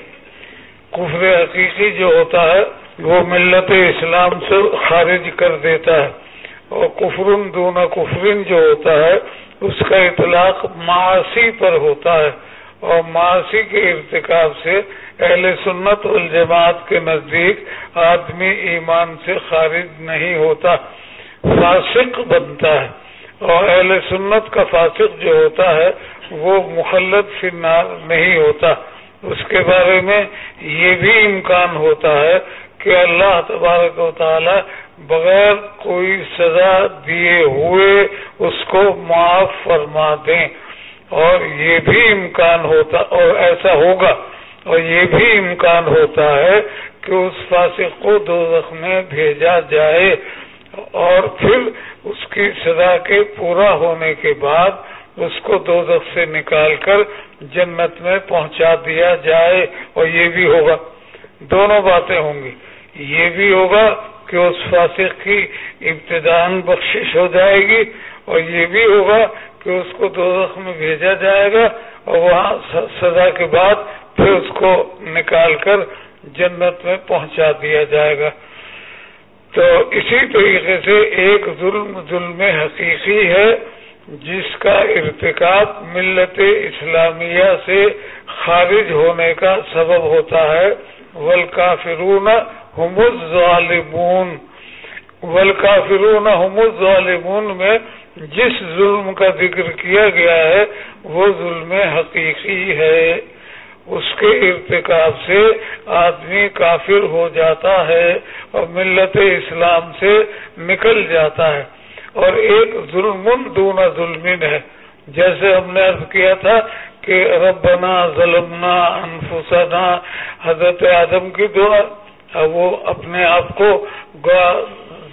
کفر حقیقی جو ہوتا ہے وہ ملت اسلام سے خارج کر دیتا ہے اور کفرن دونا کفرن جو ہوتا ہے، اس کا اطلاق معاشی پر ہوتا ہے اور معاشی کے ارتکاب سے اہل سنت الجماعت کے نزدیک آدمی ایمان سے خارج نہیں ہوتا، فاسق بنتا ہے۔ اور اہل سنت کا فاسق جو ہوتا ہے، وہ مخلط فنار نہیں ہوتا۔ اس کے بارے میں یہ بھی امکان ہوتا ہے کہ اللہ تبارک و تعالی بغیر کوئی سزا دیے ہوئے اس کو معاف فرما دیں۔ اور یہ بھی امکان ہوتا اور ایسا ہوگا۔ اور یہ بھی امکان ہوتا ہے کہ اس فاسق کو دو میں بھیجا جائے۔ اور پھر اس کی سزا کے پورا ہونے کے بعد اس کو دو سے نکال کر جنت میں پہنچا دیا جائے۔ اور یہ بھی ہوگا۔ دونوں باتیں ہوں گی۔ یہ بھی ہوگا کہ اس فاسق کی ابتدان بخشش ہو جائے گی اور یہ بھی ہوگا کہ اس کو دو میں بھیجا جائے گا اور وہاں سزا کے بعد پھر اس کو نکال کر جنت میں پہنچا دیا جائے گا۔ تو اسی طریقے سے ایک ظلم ظلم حقیقی ہے جس کا ارتکاب ملت اسلامیہ سے خارج ہونے کا سبب ہوتا ہے۔ ولکافرون ہم الظالمون والکافرون ہم الظالمون میں جس ظلم کا ذکر کیا گیا ہے، وہ ظلم حقیقی ہے۔ اس کے ارتکاب سے آدمی کافر ہو جاتا ہے اور ملت اسلام سے نکل جاتا ہے۔ اور ایک ظلم دون ظلم ہے۔ جیسے ہم نے عرض کیا تھا کہ ربنا ظلمنا انفسنا، حضرت آدم کی دعا وہ اپنے آپ کو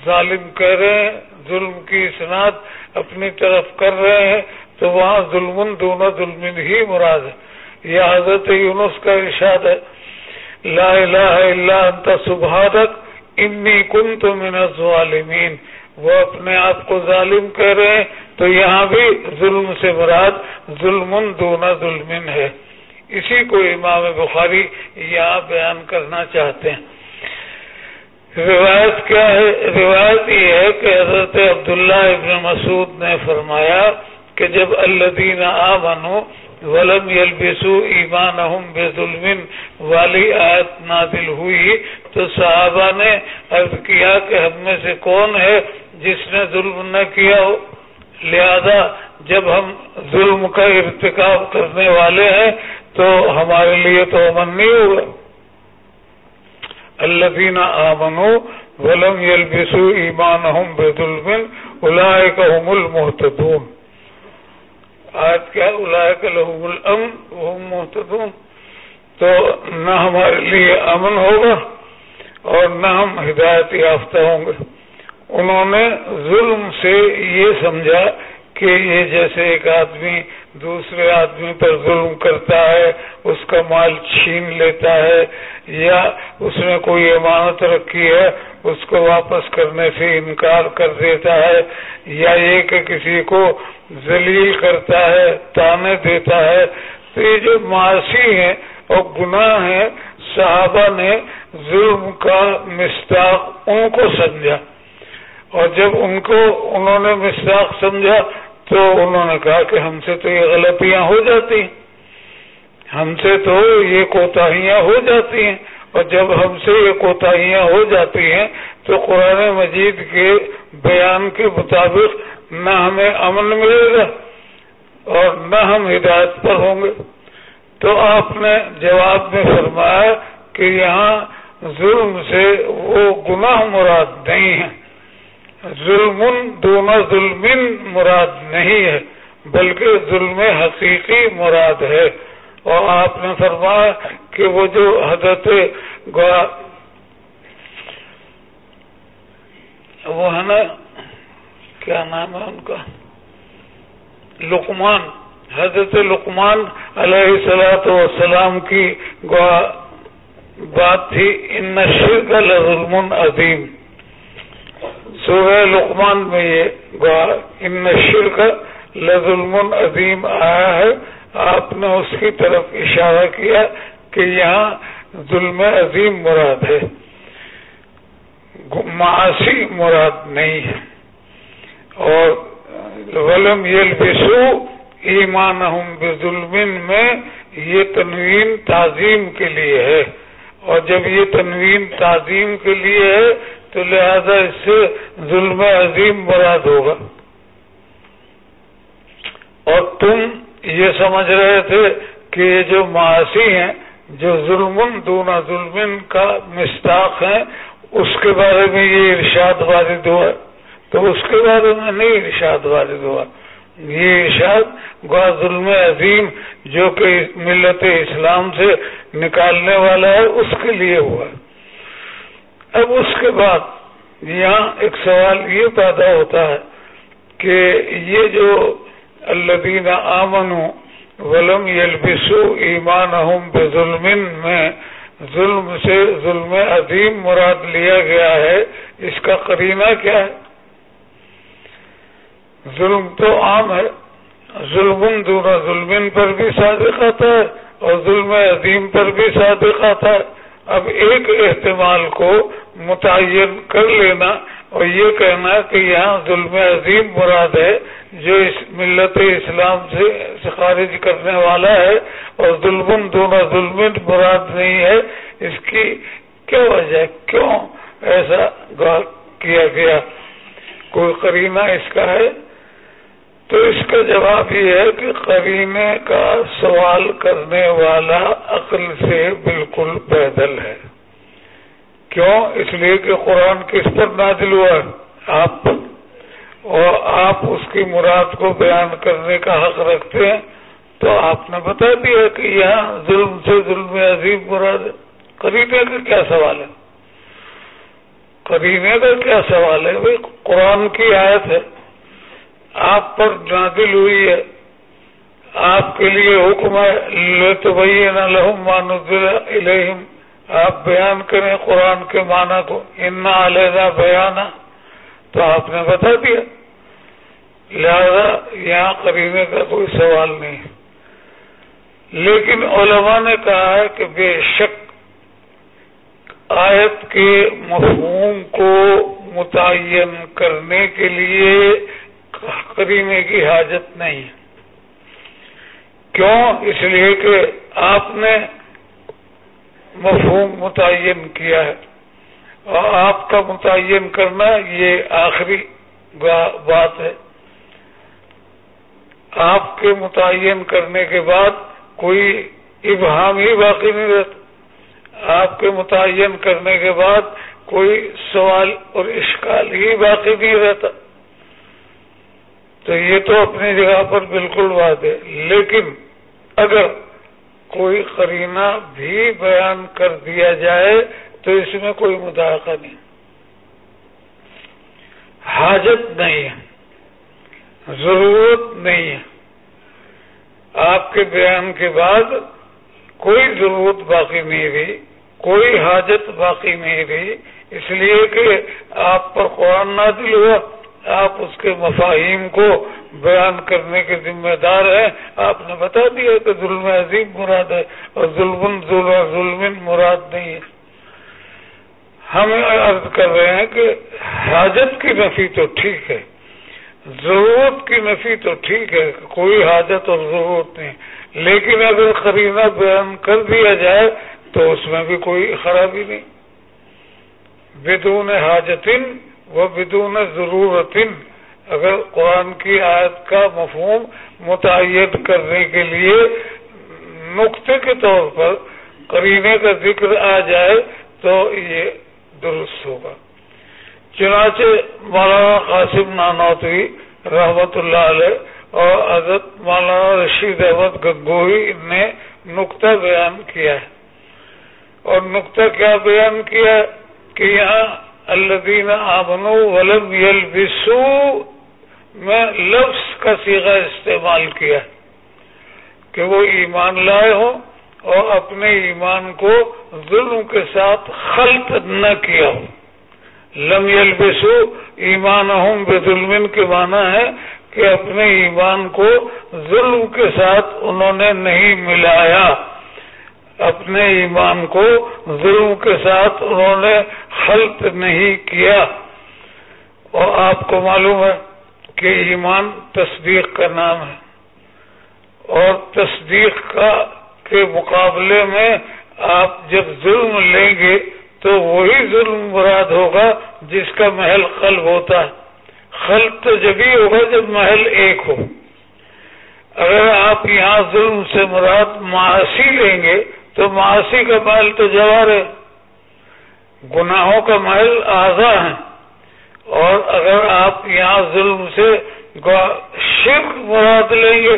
ظالم کہہ رہے ہیں، ظلم کی صنعت اپنی طرف کر رہے ہیں، تو وہاں ظلم دونوں ظلم ہی مراد ہے یہ حضرت یونس کا ارشاد ہے۔ لا الہ الا انت سبحانک، انی کنت من الظالمین۔ وہ اپنے آپ کو ظالم کہہ رہے ہیں، تو یہاں بھی ظلم سے مراد ظلم دونا ظلم ہے اسی کو امام بخاری یہاں بیان کرنا چاہتے ہیں۔ روایت کیا ہے؟ روایت یہ ہے کہ حضرت عبداللہ ابن مسعود نے فرمایا کہ جب اللہ دین آ بنو ولم یلبسو ایمان بے والی آیت نادل ہوئی، تو صحابہ نے عرض کیا کہ ہم میں سے کون ہے جس نے ظلم نہ کیا ہو؟ لہذا جب ہم ظلم کا ارتکاب کرنے والے ہیں، تو ہمارے لیے تو امن نہیں ہوگا اللہ دینا آمنو ولم یلبسو ایمان بے ظلم الائے کا المحتدون آج کیا الائے کا لحم الم محتدون تو نہ ہمارے لیے امن ہوگا اور نہ ہم ہدایت یافتہ ہوں گے۔ انہوں نے ظلم سے یہ سمجھا کہ یہ جیسے ایک آدمی دوسرے آدمی پر ظلم کرتا ہے، اس کا مال چھین لیتا ہے، یا اس نے کوئی امانت رکھی ہے، اس کو واپس کرنے سے انکار کر دیتا ہے، یا یہ کہ کسی کو ذلیل کرتا ہے، تانے دیتا ہے۔ تو یہ جو معاشی ہیں اور گناہ ہیں، صحابہ نے ظلم کا مستاق ان کو سمجھا۔ اور جب ان کو انہوں نے مستاق سمجھا تو انہوں نے کہا کہ ہم سے تو یہ غلطیاں ہو جاتی ہیں۔ ہم سے تو یہ کوتاہیاں ہو جاتی ہیں۔ اور جب ہم سے یہ کوتاہیاں ہو جاتی ہیں تو قرآن مجید کے بیان کے مطابق نہ ہمیں امن ملے گا اور نہ ہم ہدایت پر ہوں گے۔ تو آپ نے جواب میں فرمایا کہ یہاں ظلم سے وہ گناہ مراد نہیں ہے ظلم دونوں ظلم مراد نہیں ہے، بلکہ ظلم حقیقی مراد ہے۔ اور آپ نے فرمایا کہ وہ جو حضرت وہ ہے نا، کیا نام ہے ان کا؟ لقمان، حضرت لقمان علیہ سلاۃ وسلام کی بات تھی، ان نشر کا ظلم عظیم۔ سورہ لقمان میں یہ ان شرک لظلم عظیم آیا ہے۔ آپ نے اس کی طرف اشارہ کیا کہ یہاں ظلم عظیم مراد ہے۔ معاشی مراد نہیں ہے۔ اور ولم یلبسو ایمان ظلم میں یہ تنوین تعظیم کے لیے ہے۔ اور جب یہ تنوین تعظیم کے لیے ہے تو لہذا اس سے ظلم عظیم مراد ہوگا۔ اور تم یہ سمجھ رہے تھے کہ یہ جو معاشی ہیں، جو ظلم دونا ظلم کا مستاق ہیں، اس کے بارے میں یہ ارشاد وارد ہوا۔ تو اس کے بارے میں نہیں ارشاد وارد ہوا۔ یہ ارشاد گوا ظلم عظیم جو کہ ملت اسلام سے نکالنے والا ہے، اس کے لیے ہوا۔ اب اس کے بعد یہاں ایک سوال یہ پیدا ہوتا ہے کہ یہ جو اللہ آمن ولم یلبسو ایمان بے ظلم میں ظلم سے ظلم عظیم مراد لیا گیا ہے، اس کا قرینہ کیا ہے؟ ظلم تو عام ہے ظلم دونوں ظلم پر بھی صادق آتا ہے اور ظلم عظیم پر بھی صادق آتا ہے۔ اب ایک احتمال کو متعین کر لینا اور یہ کہنا کہ یہاں ظلم عظیم مراد ہے جو اس ملت اسلام سے خارج کرنے والا ہے اور ظلم دونوں ظلم مراد نہیں ہے۔ اس کی کیا وجہ کیوں ایسا کیا گیا؟ کوئی قرینہ اس کا ہے؟ تو اس کا جواب یہ ہے کہ قرینے کا سوال کرنے والا عقل سے بالکل پیدل ہے۔ کیوں؟ اس لیے کہ قرآن کس پر نازل ہوا ہے؟ آپ پر اور آپ اس کی مراد کو بیان کرنے کا حق رکھتے ہیں تو آپ نے بتا دیا کہ یہاں ظلم سے ظلم عظیم مراد قرینے کا کیا سوال ہے؟ قرینے کا کیا سوال ہے؟ بھائی، قرآن کی آیت ہے۔ آپ پر نادل ہوئی ہے۔ آپ کے لیے حکم ہے تو نہ لہم الہم آپ بیان کریں قرآن کے معنی کو۔ ان علیحدہ بیان تو آپ نے بتا دیا۔ لہذا یہاں قرینے کا کوئی سوال نہیں۔ لیکن علماء نے کہا ہے کہ بے شک آیت کے مفہوم کو متعین کرنے کے لیے کرینے کی حاجت نہیں۔ کیوں؟ اس لیے کہ آپ نے مفہوم متعین کیا ہے۔ اور آپ کا متعین کرنا یہ آخری بات ہے۔ آپ کے متعین کرنے کے بعد کوئی ابہام ہی باقی نہیں رہتا۔ آپ کے متعین کرنے کے بعد کوئی سوال اور اشکال ہی باقی نہیں رہتا۔ تو یہ تو اپنی جگہ پر بالکل بات ہے۔ لیکن اگر کوئی قرینہ بھی بیان کر دیا جائے تو اس میں کوئی مداخلہ نہیں۔ حاجت نہیں ہے۔ ضرورت نہیں ہے۔ آپ کے بیان کے بعد کوئی ضرورت باقی نہیں رہی، کوئی حاجت باقی نہیں رہی۔ اس لیے کہ آپ پر قرآن نازل ہوا، آپ اس کے مفاہیم کو بیان کرنے کے ذمہ دار ہیں آپ نے بتا دیا کہ ظلم عظیم مراد ہے اور ظلم ظلم مراد نہیں ہے۔ ہم عرض کر رہے ہیں کہ حاجت کی نفی تو ٹھیک ہے۔ ضرورت کی نفی تو ٹھیک ہے، کوئی حاجت اور ضرورت نہیں۔ لیکن اگر خریدہ بیان کر دیا جائے تو اس میں بھی کوئی خرابی نہیں۔ بدون حاجتن وہ بدون ضرورت اگر قرآن کی آیت کا مفہوم متعین کرنے کے لیے نقطے کے طور پر کرینے کا ذکر آ جائے تو یہ درست ہوگا۔ چنانچہ مولانا قاسم نانوتوی رحمت اللہ علیہ اور حضرت مولانا رشید احمد گنگوئی نے نقطہ بیان کیا ہے۔ اور نقطہ کیا بیان کیا کہ یہاں الدین آبنو ولم یلبسو میں لفظ کا سیگا استعمال کیا کہ وہ ایمان لائے ہوں اور اپنے ایمان کو ظلم کے ساتھ خلط نہ کیا ہو۔ لم یلبسو ایمان ہوں بے ظلم کے معنی ہے کہ اپنے ایمان کو ظلم کے ساتھ انہوں نے نہیں ملایا۔ اپنے ایمان کو ظلم کے ساتھ انہوں نے خلط نہیں کیا۔ اور آپ کو معلوم ہے کہ ایمان تصدیق کا نام ہے اور تصدیق کا کے مقابلے میں آپ جب ظلم لیں گے تو وہی ظلم مراد ہوگا جس کا محل قلب ہوتا ہے۔ خلق تو جبھی ہوگا جب محل ایک ہو۔ اگر آپ یہاں ظلم سے مراد معاشی لیں گے تو معاشی کا محل تو جوار ہے۔ گناہوں کا محل اعضا ہے اور اگر آپ یہاں ظلم سے شرک مراد لیں گے،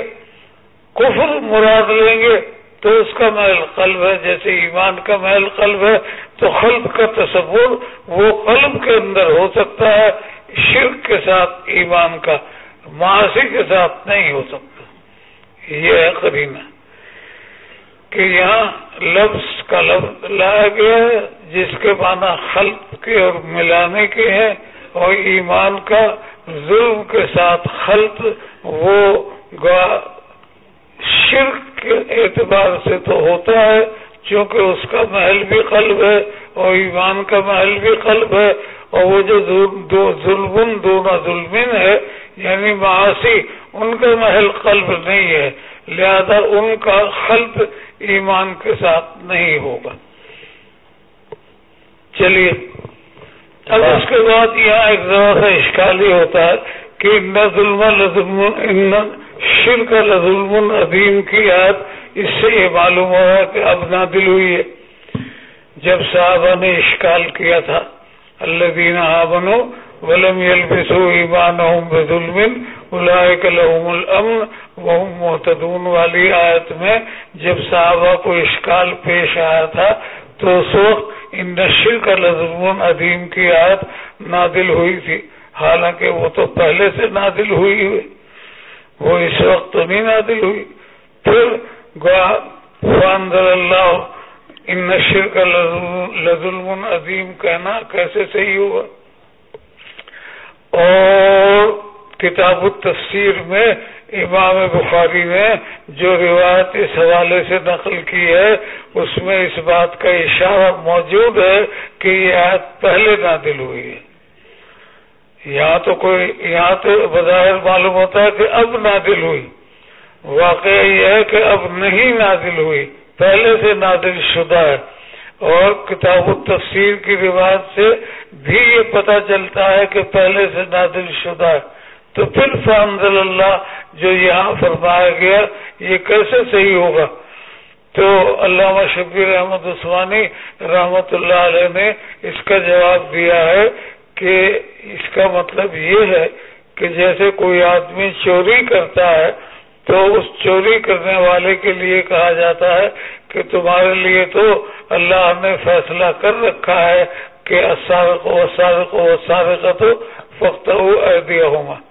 کفر مراد لیں گے، تو اس کا محل قلب ہے۔ جیسے ایمان کا محل قلب ہے، تو قلب کا تصور وہ قلب کے اندر ہو سکتا ہے، شرک کے ساتھ ایمان کا معاشی کے ساتھ نہیں ہو سکتا۔ یہ ہے قرینہ کہ یہاں لفظ کا لفظ لایا گیا ہے، جس کے معنی خلق کے اور ملانے کے ہیں۔ اور ایمان کا ظلم کے ساتھ خلط، وہ شرک کے اعتبار سے تو ہوتا ہے، چونکہ اس کا محل بھی قلب ہے اور ایمان کا محل بھی قلب ہے، اور وہ جو دو ظلم دونوں ظلم ہے یعنی معاشی ان کا محل قلب نہیں ہے، لہذا ان کا خلط ایمان کے ساتھ نہیں ہوگا۔ چلیے۔ اب اس کے بعد یہاں ایک ذرا سا اشکال ہی ہوتا ہے کہ نہ ظلم لظلم شرک لظلم عظیم کی یاد اس سے یہ معلوم ہو رہا کہ اب نادل ہوئی ہے۔ جب صحابہ نے اشکال کیا تھا اللہ دینا آبنو ولم يلبسوا ایمانهم بظلم اولئک لهم الامن وهم محتدون والی آیت میں جب صحابہ کو اشکال پیش آیا تھا تو اس وقت ان نشر کا لظم عدیم کی آیت نادل ہوئی تھی۔ حالانکہ وہ تو پہلے سے نادل ہوئی ہوئی۔ وہ اس وقت تو نہیں نادل ہوئی۔ پھر اللہ، ان نشر کا لظلم عظیم کہنا کیسے صحیح ہوگا؟ اور کتاب التفسیر میں امام بخاری نے جو روایت اس حوالے سے نقل کی ہے، اس میں اس بات کا اشارہ موجود ہے کہ یہ آیت پہلے نادل ہوئی ہے۔ یہاں تو کوئی، یہاں تو بظاہر معلوم ہوتا ہے کہ اب نادل ہوئی۔ واقعہ یہ ہے کہ اب نہیں نازل ہوئی، پہلے سے نازل شدہ ہے۔ اور کتاب التفسیر کی روایت سے بھی یہ پتہ چلتا ہے کہ پہلے سے نازل شدہ ہے۔ تو پھر فحمد اللہ جو یہاں فرمایا گیا یہ کیسے صحیح ہوگا؟ تو علامہ شبیر احمد عثمانی رحمت اللہ علیہ نے اس کا جواب دیا ہے کہ اس کا مطلب یہ ہے کہ جیسے کوئی آدمی چوری کرتا ہے تو اس چوری کرنے والے کے لیے کہا جاتا ہے کہ تمہارے لیے تو اللہ نے فیصلہ کر رکھا ہے کہ تو فخت دیا ہوں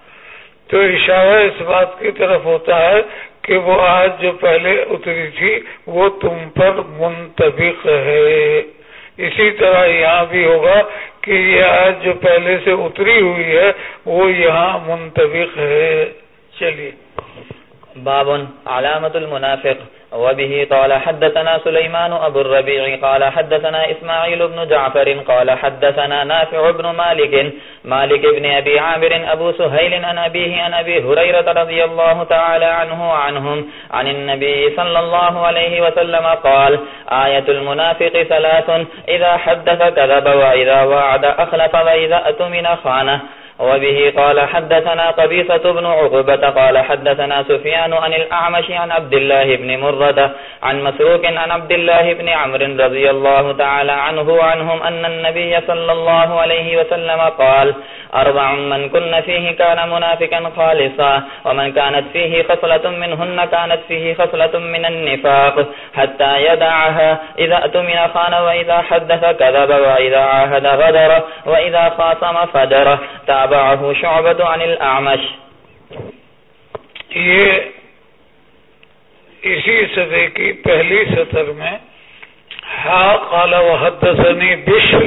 تو اشارہ اس بات کی طرف ہوتا ہے کہ وہ آج جو پہلے اتری تھی، وہ تم پر منتبق ہے۔ اسی طرح یہاں بھی ہوگا کہ یہ آج جو پہلے سے اتری ہوئی ہے، وہ یہاں منتبق ہے۔ چلیے۔ بابن علامت المنافق۔ وبه قال حدثنا سليمان أبو الربيع قال حدثنا إسماعيل بن جعفر قال حدثنا نافع بن مالك مالك بن أبي عامر، أبو سهيل عن أبيه عن أبي هريرة رضي الله تعالى عنه وعنهم عن النبي صلى الله عليه وسلم قال آية المنافق ثلاث، إذا حدث كذب وإذا وعد أخلف وإذا أتمن خانه. وبه قال حدثنا قبيصة بن عقبة قال حدثنا سفيان عن الأعمش عن عبد الله بن مرد عن مسروك عن عبد الله بن عمر رضي الله تعالى عنه وعنهم أن النبي صلى الله عليه وسلم قال، أربع من كن فيه كان منافقا خالصا، ومن كانت فيه خصلة منهن كانت فيه خصلة من النفاق، حتى يدعها، إذا أتمن خان وإذا حدث كذب وإذا عاهد غدر وإذا خاصم فجر تابعه شعبة عن الأعمش. یہ اسی صدے کی پہلی سطر میں، ہا قال وحدثنی بشر،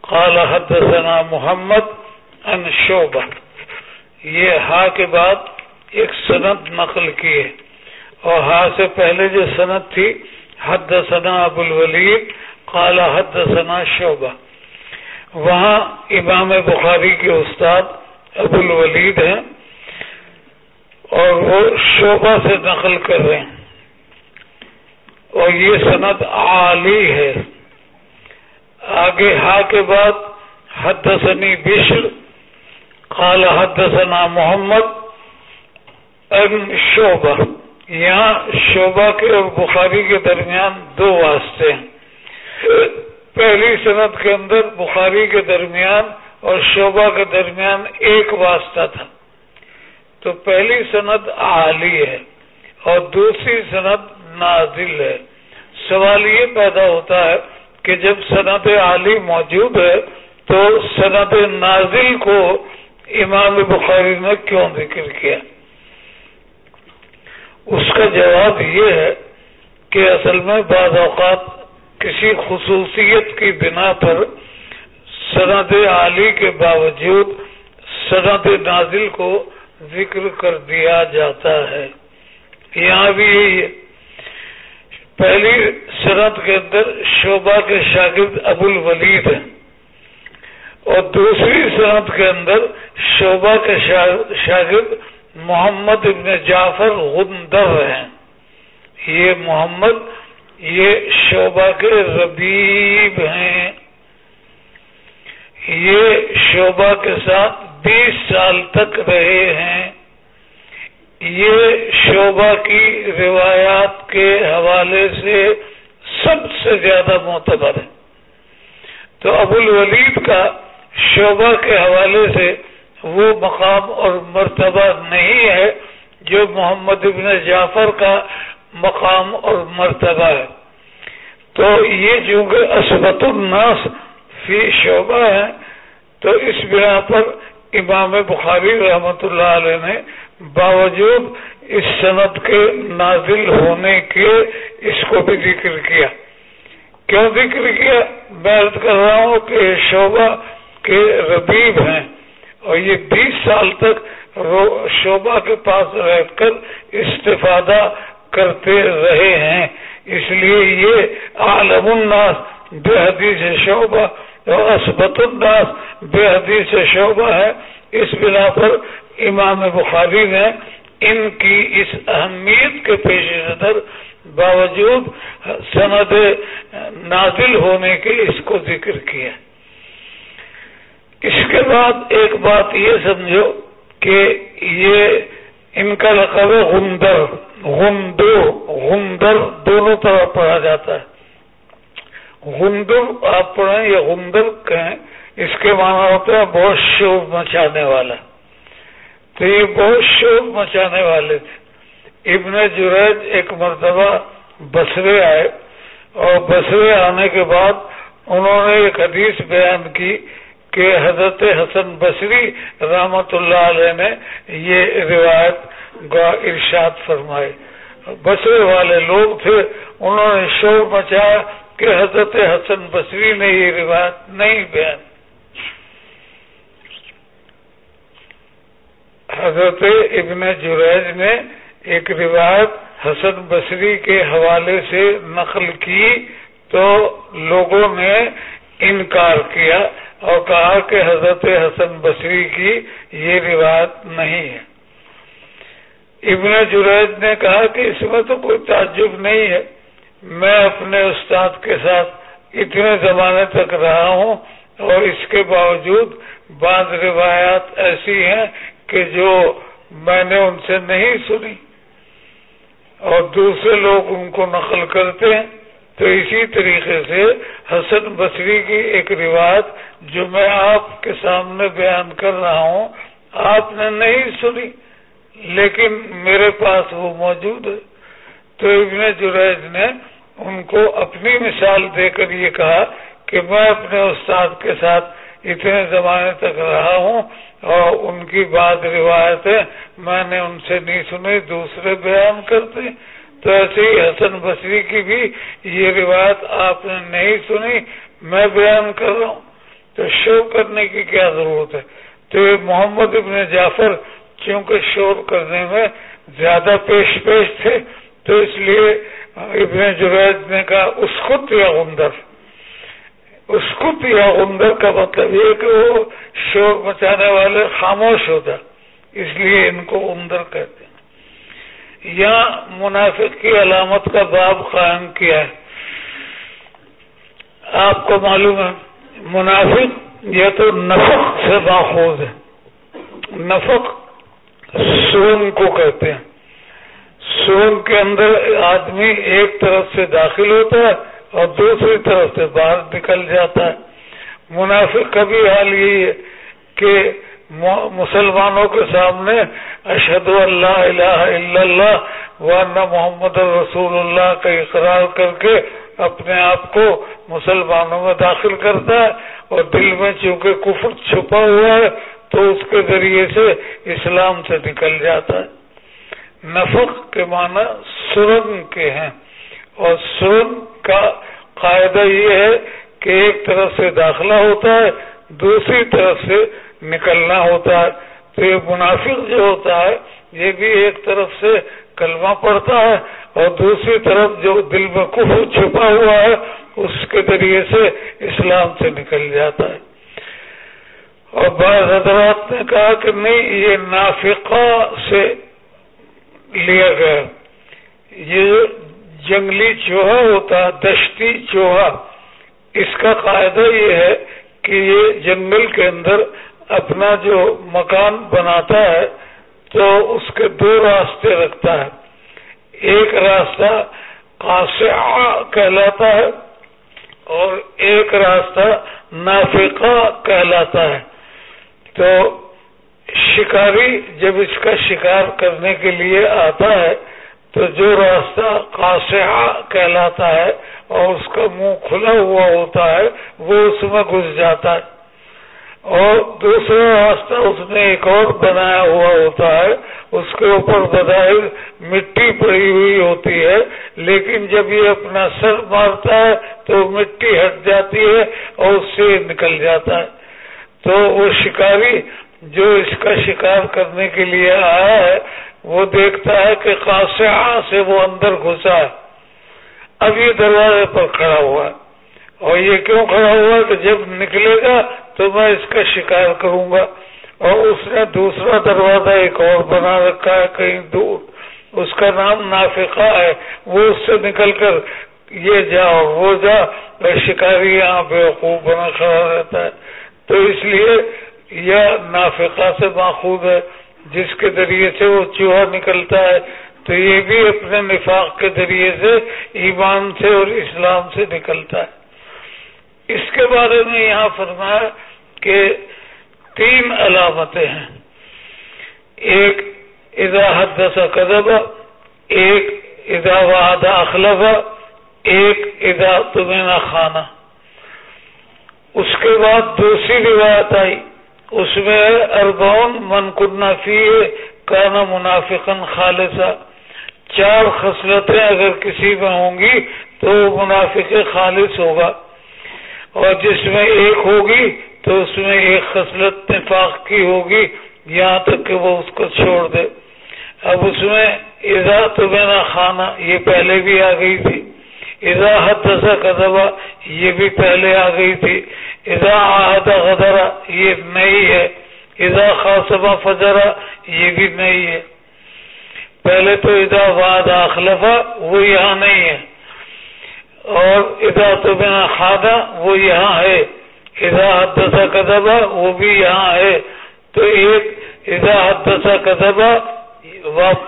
قال حدثنا محمد ان شعبہ. یہ ہا کے بعد ایک سند نقل کی ہے۔ اور ہا سے پہلے جو سند تھی حد ثنا ابو الولید، قال حد ثنا شعبہ۔ وہاں امام بخاری کے استاد ابو الولید ہیں اور وہ شعبہ سے نقل کر رہے ہیں۔ اور یہ سند عالی ہے۔ آگے ہا کے بعد حدثنی بشر، قال حدثنا محمد ان شعبہ۔ یہاں شعبہ کے اور بخاری کے درمیان دو واسطے ہیں۔ پہلی صنعت کے اندر بخاری کے درمیان اور شعبہ کے درمیان ایک واسطہ تھا۔ تو پہلی صنعت عالی ہے اور دوسری صنعت نازل ہے۔ سوال یہ پیدا ہوتا ہے کہ جب صنعت عالی موجود ہے تو صنعت نازل کو امام بخاری نے کیوں ذکر کیا؟ اس کا جواب یہ ہے کہ اصل میں بعض اوقات کسی خصوصیت کی بنا پر سند عالی کے باوجود سند نازل کو ذکر کر دیا جاتا ہے۔ یہاں بھی یہی ہے۔ پہلی سند کے اندر شعبہ کے شاگرد ابو الولید ہیں۔ اور دوسری صنعت کے اندر شعبہ کے شاگرد محمد ابن جعفر غندر ہیں۔ یہ محمد یہ شعبہ کے ربیب ہیں۔ یہ شعبہ کے ساتھ بیس سال تک رہے ہیں۔ یہ شعبہ کی روایات کے حوالے سے سب سے زیادہ معتبر ہے تو ابو الولید کا شعبہ کے حوالے سے وہ مقام اور مرتبہ نہیں ہے جو محمد ابن جعفر کا مقام اور مرتبہ ہے۔ تو یہ چونکہ اسبت الناس فی شعبہ ہے، تو اس بنا پر امام بخاری رحمت اللہ علیہ نے باوجود اس صنعت کے نازل ہونے کے اس کو بھی ذکر کیا۔ کیوں ذکر کیا؟ میں کر رہا ہوں کہ شعبہ کے ربیب ہیں اور یہ بیس سال تک شعبہ کے پاس رہ کر استفادہ کرتے رہے ہیں۔ اس لیے یہ عالم الناس، بے حدیث شعبہ اور اسبت الناس بے حدیث شعبہ ہے۔ اس بنا پر امام بخاری نے ان کی اس اہمیت کے پیش نظر باوجود سند نازل ہونے کے اس کو ذکر کیا۔ اس کے بعد ایک بات یہ سمجھو کہ یہ ان کا لقب غندر۔ غندو، غندر دونوں طرح پڑھا جاتا ہے۔ غندر، آپ پڑھیں یا غندر کہیں، اس کے معنی ہوتا ہے بہت شوب مچانے والا۔ تو یہ بہت شوب مچانے والے تھے۔ ابن جریج ایک مرتبہ بسرے آئے اور بسرے آنے کے بعد انہوں نے ایک حدیث بیان کی کہ حضرت حسن بصری رحمت اللہ علیہ نے یہ روایت ارشاد فرمائے۔ بسرے والے لوگ تھے، انہوں نے شور مچایا کہ حضرت حسن بصری نے یہ روایت نہیں بیان حضرت ابن جریج نے ایک روایت حسن بصری کے حوالے سے نقل کی تو لوگوں نے انکار کیا اور کہا کہ حضرت حسن بصری کی یہ روایت نہیں ہے۔ ابن جریج نے کہا کہ اس میں تو کوئی تعجب نہیں ہے۔ میں اپنے استاد کے ساتھ اتنے زمانے تک رہا ہوں اور اس کے باوجود بعض روایات ایسی ہیں کہ جو میں نے ان سے نہیں سنی۔ اور دوسرے لوگ ان کو نقل کرتے ہیں۔ تو اسی طریقے سے حسن بصری کی ایک روایت جو میں آپ کے سامنے بیان کر رہا ہوں، آپ نے نہیں سنی۔ لیکن میرے پاس وہ موجود ہے۔ تو ابن جریج نے ان کو اپنی مثال دے کر یہ کہا کہ میں اپنے استاد کے ساتھ اتنے زمانے تک رہا ہوں اور ان کی بعض روایتیں میں نے ان سے نہیں سنی، دوسرے بیان کرتے۔ تو ایسے ہی حسن بصری کی بھی یہ روایت آپ نے نہیں سنی، میں بیان کر رہا ہوں۔ تو شور کرنے کی کیا ضرورت ہے؟ تو یہ محمد ابن جعفر کیونکہ شور کرنے میں زیادہ پیش پیش تھے، تو اس لیے ابن جوید نے کہا اسکت یا غندر۔ اسکت یا غندر کا مطلب یہ کہ وہ شور مچانے والے خاموش ہوتا اس لیے ان کو عمدر کہتے ہیں۔ یا منافق کی علامت کا باب قائم کیا ہے۔ آپ کو معلوم ہے، منافق یہ تو نفق سے باخوذ ہے۔ نفق سون کو کہتے ہیں۔ سون کے اندر آدمی ایک طرف سے داخل ہوتا ہے اور دوسری طرف سے باہر نکل جاتا ہے۔ منافق کا بھی حال یہی ہے کہ مسلمانوں کے سامنے اشد اللہ الہ الا اللہ ورنہ محمد رسول اللہ کا اقرار کر کے اپنے آپ کو مسلمانوں میں داخل کرتا ہے اور دل میں چونکہ کفر چھپا ہوا ہے تو اس کے ذریعے سے اسلام سے نکل جاتا ہے۔ نفق کے معنی سرنگ کے ہیں۔ اور سرنگ کا قاعدہ یہ ہے کہ ایک طرف سے داخلہ ہوتا ہے، دوسری طرف سے نکلنا ہوتا ہے۔ تو یہ منافق جو ہوتا ہے، یہ بھی ایک طرف سے کلمہ پڑتا ہے اور دوسری طرف جو دل میں کفر چھپا ہوا ہے، اس کے ذریعے سے اسلام سے نکل جاتا ہے۔ اور بعض حضرات نے کہا کہ نہیں، یہ نافقہ سے لیا گیا۔ یہ جنگلی چوہا ہوتا، دشتی چوہا، اس کا قاعدہ یہ ہے کہ یہ جنگل کے اندر اپنا جو مکان بناتا ہے، تو اس کے دو راستے رکھتا ہے۔ ایک راستہ قاسعہ کہلاتا ہے اور ایک راستہ نافقہ کہلاتا ہے۔ تو شکاری جب اس کا شکار کرنے کے لیے آتا ہے، تو جو راستہ قاسعہ کہلاتا ہے اور اس کا منہ کھلا ہوا ہوتا ہے، وہ اس میں گھس جاتا ہے۔ اور دوسرا راستہ اس نے ایک اور بنایا ہوا ہوتا ہے، اس کے اوپر بظاہر مٹی پڑی ہوئی ہوتی ہے، لیکن جب یہ اپنا سر مارتا ہے تو مٹی ہٹ جاتی ہے اور اس سے نکل جاتا ہے۔ تو وہ شکاری جو اس کا شکار کرنے کے لیے آیا ہے، وہ دیکھتا ہے کہ خاصے سے وہ اندر گھسا ہے۔ اب یہ دروازے پر کھڑا ہوا ہے۔ اور یہ کیوں کھڑا ہوا کہ جب نکلے گا تو میں اس کا شکار کروں گا۔ اور اس نے دوسرا دروازہ ایک اور بنا رکھا ہے، کہیں دور۔ اس کا نام نافقہ ہے۔ وہ اس سے نکل کر یہ جا وہ جا شکاری یہاں بیوقوف بنا کھڑا رہتا ہے۔ تو اس لیے یہ نافقہ سے ماخوذ ہے، جس کے ذریعے سے وہ چوہا نکلتا ہے۔ تو یہ بھی اپنے نفاق کے ذریعے سے ایمان سے اور اسلام سے نکلتا ہے۔ اس کے بارے میں یہاں فرمایا کہ تین علامتیں ہیں۔ ایک ادا حدث قدب ایک ادا واد اخلف، ایک ادا تمہیں خانہ۔ اس کے بعد دوسری روایت آئی۔ اس میں اربون من فی کانا منافقن خالصہ چار خصلتیں اگر کسی میں ہوں گی تو منافق خالص ہوگا۔ اور جس میں ایک ہوگی تو اس میں ایک خصلت نفاق کی ہوگی، یہاں تک کہ وہ اس کو چھوڑ دے۔ اب اس میں اضا تو میرا خانہ، یہ پہلے بھی آ گئی تھی۔ اضا حد قدبہ یہ بھی پہلے آ گئی تھی۔ اضا آحد غدرا یہ نئی ہے۔ اضا خاصبہ فجرا یہ بھی نئی ہے۔ پہلے تو ادا واد اخلفا وہ یہاں نہیں ہے۔ اور ادا تو بنا خادہ وہ یہاں ہے۔ ادا حدثہ کدبا وہ بھی یہاں ہے۔ تو ایک ادا حدثہ کدبا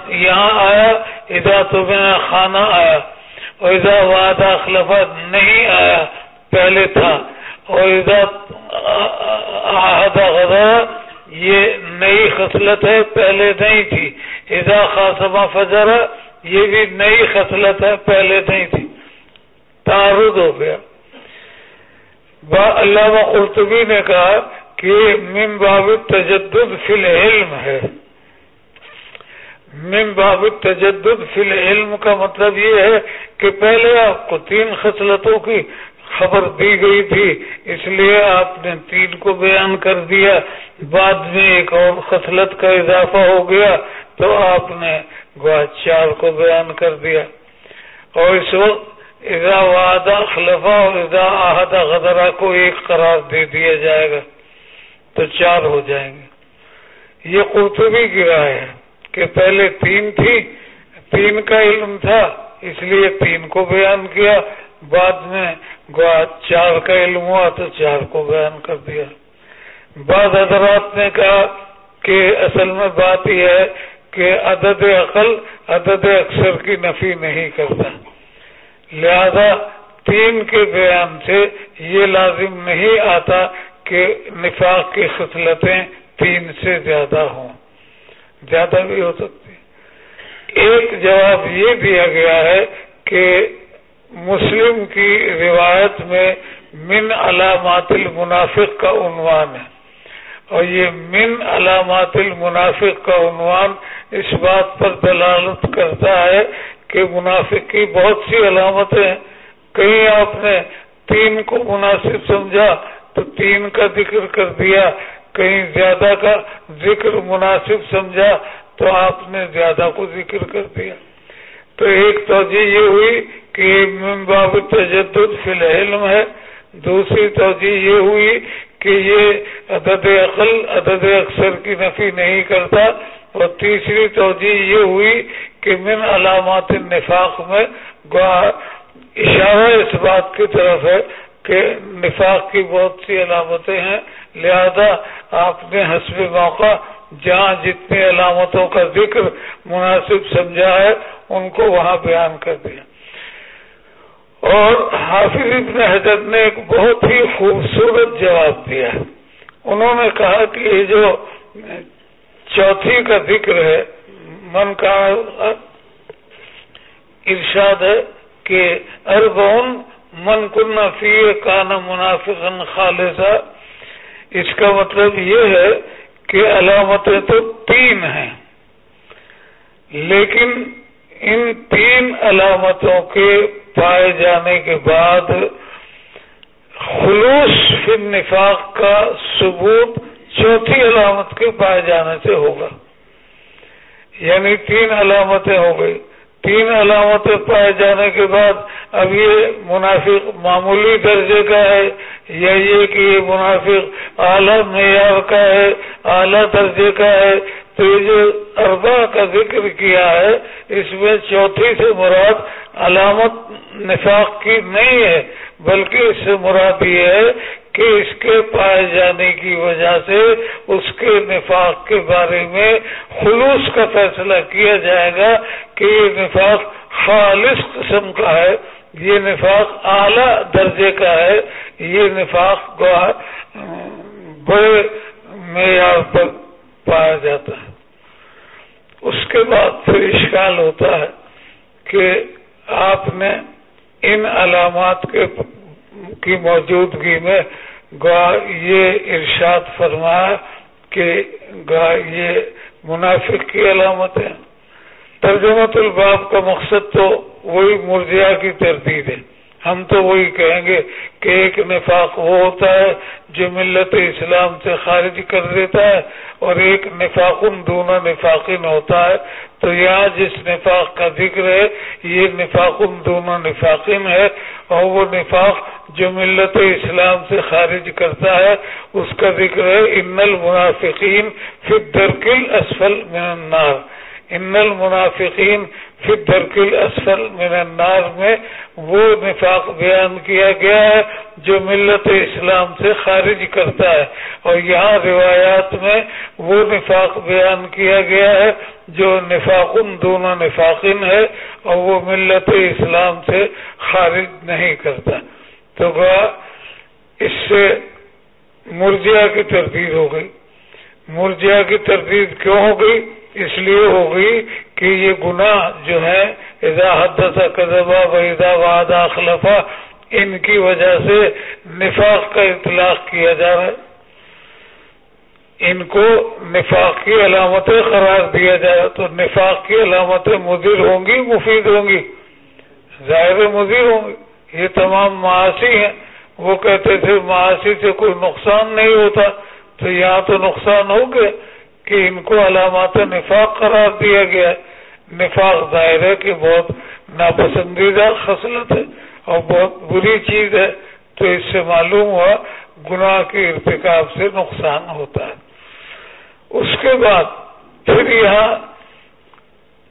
یہاں آیا۔ ادا تو بنا خانہ آیا۔ ادا وعدہ خلفہ نہیں آیا، پہلے تھا۔ اور ادا غذا یہ نئی خصلت ہے، پہلے نہیں تھی۔ ادا خاصما فجر یہ بھی نئی خصلت ہے، پہلے نہیں تھی۔ تعارض ہو گیا۔ علامہ قرطبی نے کہا کہ من باب تجدد فی العلم ہے۔ من باب تجدد فی العلم کا مطلب یہ ہے کہ پہلے آپ کو تین خصلتوں کی خبر دی گئی تھی، اس لیے آپ نے تین کو بیان کر دیا۔ بعد میں ایک اور خصلت کا اضافہ ہو گیا تو آپ نے گوا چار کو بیان کر دیا۔ اور اس وقت ادا وعدہ خلفا اور ادا احدہ غدرہ کو ایک قرار دے دیا جائے گا تو چار ہو جائیں گے۔ یہ قرطبی کی رائے ہے۔ کہ پہلے تین تھی، تین کا علم تھا، اس لیے تین کو بیان کیا۔ بعد میں چار کا علم ہوا تو چار کو بیان کر دیا۔ بعض حضرات نے کہا کہ اصل میں بات یہ ہے کہ عدد عقل، عدد اکثر کی نفی نہیں کرتا۔ لہذا تین کے بیان سے یہ لازم نہیں آتا کہ نفاق کی خصلتیں تین سے زیادہ ہوں۔ زیادہ بھی ہو سکتی۔ ایک جواب یہ دیا گیا ہے کہ مسلم کی روایت میں من علامات المنافق کا عنوان ہے۔ اور یہ من علامات المنافق کا عنوان اس بات پر دلالت کرتا ہے کہ منافق کی بہت سی علامتیں ہیں۔ کہیں آپ نے تین کو مناسب سمجھا تو تین کا ذکر کر دیا۔ کہیں زیادہ کا ذکر مناسب سمجھا تو آپ نے زیادہ کو ذکر کر دیا۔ تو ایک توجہ یہ ہوئی کہ باب تجدد فی العلم ہے۔ دوسری توجہ یہ ہوئی کہ یہ عدد عقل عدد اکثر کی نفی نہیں کرتا۔ اور تیسری توجہ یہ ہوئی کہ من علامات النفاق میں اشارہ اس بات کی طرف ہے کہ نفاق کی بہت سی علامتیں ہیں۔ لہذا آپ نے حسب موقع جہاں جتنی علامتوں کا ذکر مناسب سمجھا ہے، ان کو وہاں بیان کر دیا۔ اور حافظ ابن حضرت نے ایک بہت ہی خوبصورت جواب دیا۔ انہوں نے کہا کہ یہ جو چوتھی کا ذکر ہے، من کا ارشاد ہے کہ اربون من کن فی کانا منافق خالصہ اس کا مطلب یہ ہے کہ علامتیں تو تین ہیں۔ لیکن ان تین علامتوں کے پائے جانے کے بعد خلوص فی نفاق کا ثبوت چوتھی علامت کے پائے جانے سے ہوگا۔ یعنی تین علامتیں ہو گئی۔ تین علامتیں پائے جانے کے بعد اب یہ منافق معمولی درجے کا ہے یا یہ کہ یہ منافق اعلیٰ معیار کا ہے، اعلیٰ درجے کا ہے۔ تو یہ جو اربا کا ذکر کیا ہے، اس میں چوتھی سے مراد علامت نفاق کی نہیں ہے، بلکہ اس سے مراد یہ ہے کہ اس کے پائے جانے کی وجہ سے اس کے نفاق کے بارے میں خلوص کا فیصلہ کیا جائے گا کہ یہ نفاق خالص قسم کا ہے، یہ نفاق اعلی درجے کا ہے، یہ نفاق کو بڑے معیار پر پایا جاتا ہے۔ اس کے بعد پھر اشکال ہوتا ہے کہ آپ نے ان علامات کے کی موجودگی میں گوا یہ ارشاد فرمایا کہ گوا یہ منافق کی علامت ہے۔ ترجمت الباب کا مقصد تو وہی مرجیا کی تردید ہے۔ ہم تو وہی کہیں گے کہ ایک نفاق وہ ہوتا ہے جو ملت اسلام سے خارج کر دیتا ہے اور ایک نفاق دونوں نفاقن ہوتا ہے۔ تو یہاں جس نفاق کا ذکر ہے، یہ نفاق دونوں نفاقین ہے اور وہ نفاق جو ملت اسلام سے خارج کرتا ہے، اس کا ذکر ہے، ان المنافقین فی الدرک اسفل من النار۔ ان المنافقین فی درکل اسفل من النار میں وہ نفاق بیان کیا گیا ہے جو ملت اسلام سے خارج کرتا ہے اور یہاں روایات میں وہ نفاق بیان کیا گیا ہے جو نفاق دونوں نفاقن ہے اور وہ ملت اسلام سے خارج نہیں کرتا تو اس سے مرجیا کی تردید ہو گئی۔ مرجیا کی تردید کیوں ہو گئی؟ اس لیے ہو گئی کہ یہ گناہ جو ہے ادا حدث قذبہ و ادا وعدہ خلفہ ان کی وجہ سے نفاق کا اطلاق کیا جا رہا ہے۔ ان کو نفاق کی علامتیں قرار دیا جائے تو نفاق کی علامتیں مضر ہوں گی، مفید ہوں گی؟ ظاہر مضر ہوں گی۔ یہ تمام معاشی ہیں۔ وہ کہتے تھے معاشی سے کوئی نقصان نہیں ہوتا۔ تو یہاں تو نقصان ہو گیا کہ ان کو علامات نفاق قرار دیا گیا نفاق ظاہر ہے کہ بہت ناپسندیدہ خصلت ہے اور بہت بری چیز ہے۔ تو اس سے معلوم ہوا گناہ کے ارتکاب سے نقصان ہوتا ہے۔ اس کے بعد پھر یہاں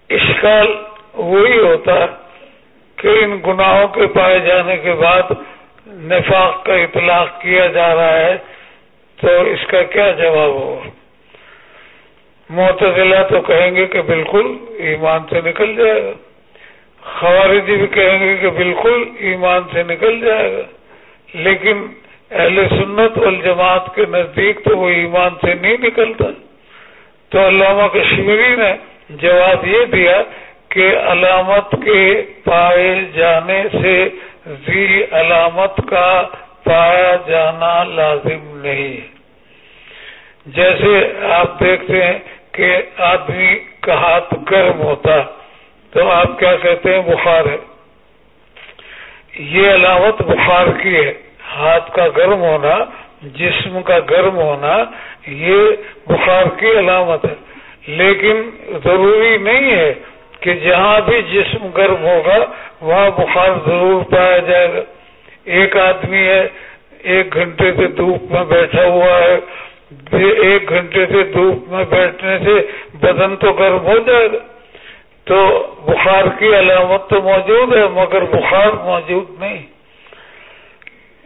اشکال وہی ہوتا ہے کہ ان گناہوں کے پائے جانے کے بعد نفاق کا اطلاق کیا جا رہا ہے۔ تو اس کا کیا جواب ہوگا؟ معتزلہ تو کہیں گے کہ بالکل ایمان سے نکل جائے گا۔ خوارجی بھی کہیں گے کہ بالکل ایمان سے نکل جائے گا۔ لیکن اہل سنت والجماعت کے نزدیک تو وہ ایمان سے نہیں نکلتا۔ تو علامہ کشمیری نے جواب یہ دیا کہ علامت کے پائے جانے سے زی علامت کا پایا جانا لازم نہیں۔ ہے جیسے آپ دیکھتے ہیں کہ آدمی کا ہاتھ گرم ہوتا تو آپ کیا کہتے ہیں بخار ہے؟ یہ علامت بخار کی ہے۔ ہاتھ کا گرم ہونا، جسم کا گرم ہونا، یہ بخار کی علامت ہے۔ لیکن ضروری نہیں ہے کہ جہاں بھی جسم گرم ہوگا، وہاں بخار ضرور پایا جائے گا۔ ایک آدمی ہے، ایک گھنٹے سے دھوپ میں بیٹھا ہوا ہے ایک گھنٹے سے دھوپ میں بیٹھنے سے بدن تو گرم ہو جائے گا۔ تو بخار کی علامت تو موجود ہے، مگر بخار موجود نہیں۔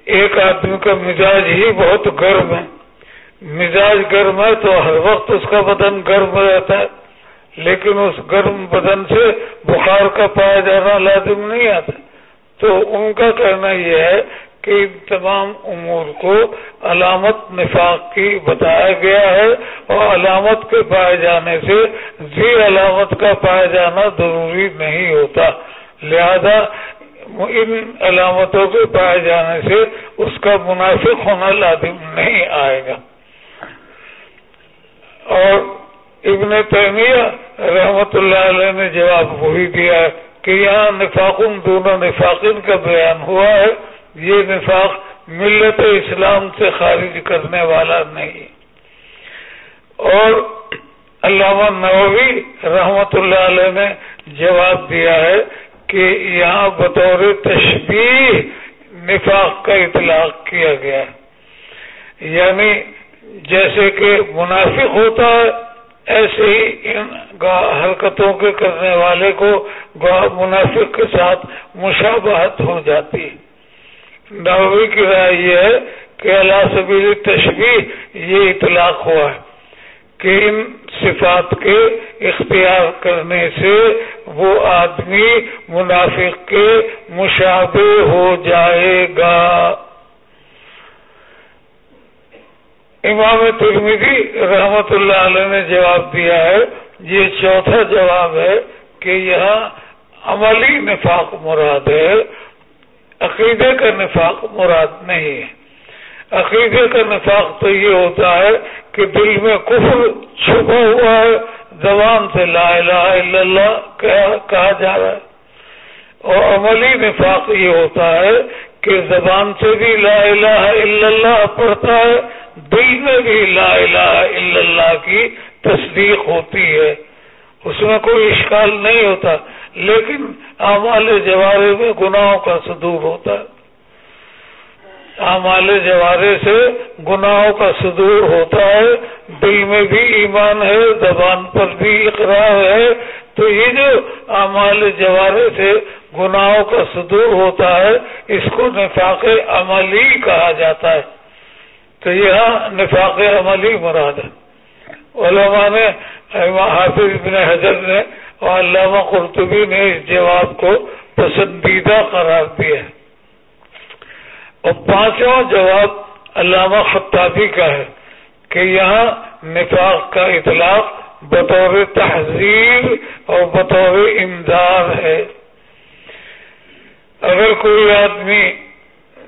ایک آدمی کا مزاج ہی بہت گرم ہے۔ مزاج گرم ہے تو ہر وقت اس کا بدن گرم رہتا ہے، لیکن اس گرم بدن سے بخار کا پایا جانا لازم نہیں آتا۔ تو ان کا کہنا یہ ہے کہ ان تمام امور کو علامت نفاق کی بتایا گیا ہے اور علامت کے پائے جانے سے زی علامت کا پایا جانا ضروری نہیں ہوتا۔ لہذا ان علامتوں کے پائے جانے سے اس کا منافق ہونا لازم نہیں آئے گا۔ اور ابن تیمیہ رحمت اللہ علیہ نے جواب وہی دیا ہے کہ یہاں نفاقن دونوں نفاقن کا بیان ہوا ہے۔ یہ نفاق ملت اسلام سے خارج کرنے والا نہیں۔ اور علامہ نووی رحمت اللہ علیہ نے جواب دیا ہے کہ یہاں بطور تشبیح نفاق کا اطلاق کیا گیا ہے۔ یعنی جیسے کہ منافق ہوتا ہے، ایسے ہی ان حرکتوں کے کرنے والے کو منافق کے ساتھ مشابہت ہو جاتی۔ نووی کی رائے یہ ہے کہ اللہ سبیل تشبیح یہ اطلاق ہوا ہے کہ ان صفات کے اختیار کرنے سے وہ آدمی منافق کے مشابہ ہو جائے گا۔ امام ترمیدی رحمت اللہ علیہ نے جواب دیا ہے، یہ چوتھا جواب ہے کہ یہاں عملی نفاق مراد ہے۔ عقیدے کا نفاق مراد نہیں ہے۔ عقیدے کا نفاق تو یہ ہوتا ہے کہ دل میں کفر چھپا ہوا ہے، زبان سے لا الہ الا اللہ کہا جا رہا ہے۔ اور عملی نفاق یہ ہوتا ہے کہ زبان سے بھی لا الہ الا اللہ پڑھتا ہے، دل میں بھی لا الہ الا اللہ کی تصدیق ہوتی ہے۔ اس میں کوئی اشکال نہیں ہوتا، لیکن اعمال جوارے میں گناہوں کا صدور ہوتا ہے۔ اعمال جوارے سے گناہوں کا صدور ہوتا ہے۔ دل میں بھی ایمان ہے، زبان پر بھی اقرار ہے۔ تو یہ جو اعمال جوارے سے گناہوں کا صدور ہوتا ہے، اس کو نفاق عملی کہا جاتا ہے۔ تو یہاں نفاق عملی مراد ہے۔ علماء نے، حافظ ابن حضر نے اور علامہ قرطبی نے اس جواب کو پسندیدہ قرار دیا اور پانچواں جواب علامہ خطابی کا ہے کہ یہاں نفاق کا اطلاق بطور تہذیب اور بطور امداد ہے۔ اگر کوئی آدمی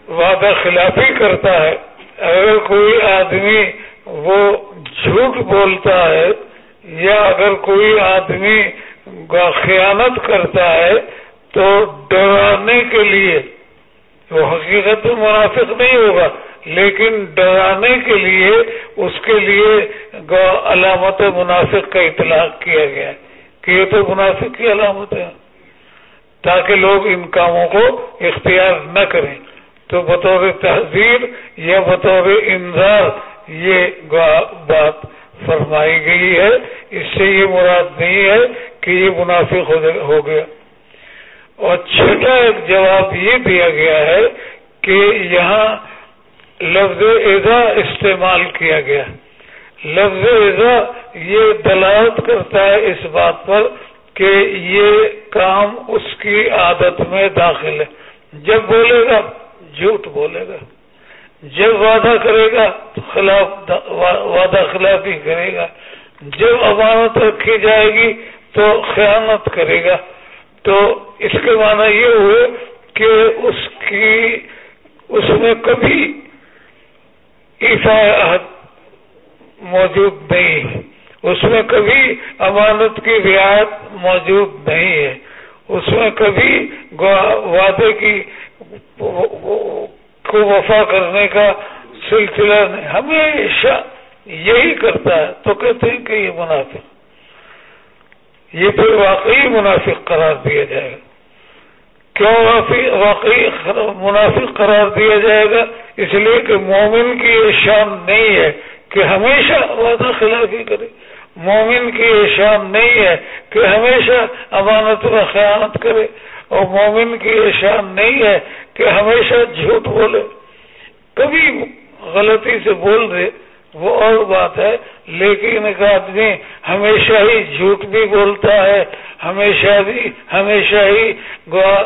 وعدہ خلافی کرتا ہے، اگر کوئی آدمی وہ جھوٹ بولتا ہے یا اگر کوئی آدمی خیانت کرتا ہے تو ڈرانے کے لیے، وہ حقیقت میں منافق نہیں ہوگا، لیکن ڈرانے کے لیے اس کے لیے علامت منافق کا اطلاق کیا گیا کہ یہ تو منافق کی علامت ہے۔ تاکہ لوگ ان کاموں کو اختیار نہ کریں۔ تو بطور تحزیر یا بطور انذار، یہ بات فرمائی گئی ہے، اس سے یہ مراد نہیں ہے کہ یہ منافق ہو گیا۔ اور چھٹا ایک جواب یہ دیا گیا ہے کہ یہاں لفظ اضا استعمال کیا گیا۔ لفظ اضا یہ دلالت کرتا ہے اس بات پر کہ یہ کام اس کی عادت میں داخل ہے۔ جب بولے گا، جھوٹ بولے گا۔ جب وعدہ کرے گا تو خلاف وعدہ خلافی کرے گا۔ جب امانت رکھی جائے گی تو خیانت کرے گا۔ تو اس کے معنی یہ ہوئے کہ اس کی اس میں کبھی عہد موجود نہیں اس میں کبھی امانت کی رعایت موجود نہیں ہے۔ اس میں کبھی وعدے کی کو وفا کرنے کا سلسلہ نہیں۔ ہمیشہ یہی کرتا ہے۔ تو کہتے ہیں کہ یہ منافق۔ یہ پھر واقعی منافق قرار دیا جائے گا۔ کیوں واقعی منافق قرار دیا جائے گا؟ اس لیے کہ مومن کی یہ شان نہیں ہے کہ ہمیشہ وعدہ خلافی کرے۔ مومن کی یہ شان نہیں ہے کہ ہمیشہ امانت کا خیانت کرے۔ اور مومن کی یہ شان نہیں ہے کہ ہمیشہ جھوٹ بولے۔ کبھی غلطی سے بول دے، وہ اور بات ہے۔ لیکن ایک آدمی ہمیشہ ہی جھوٹ بھی بولتا ہے، ہمیشہ بھی، ہمیشہ ہی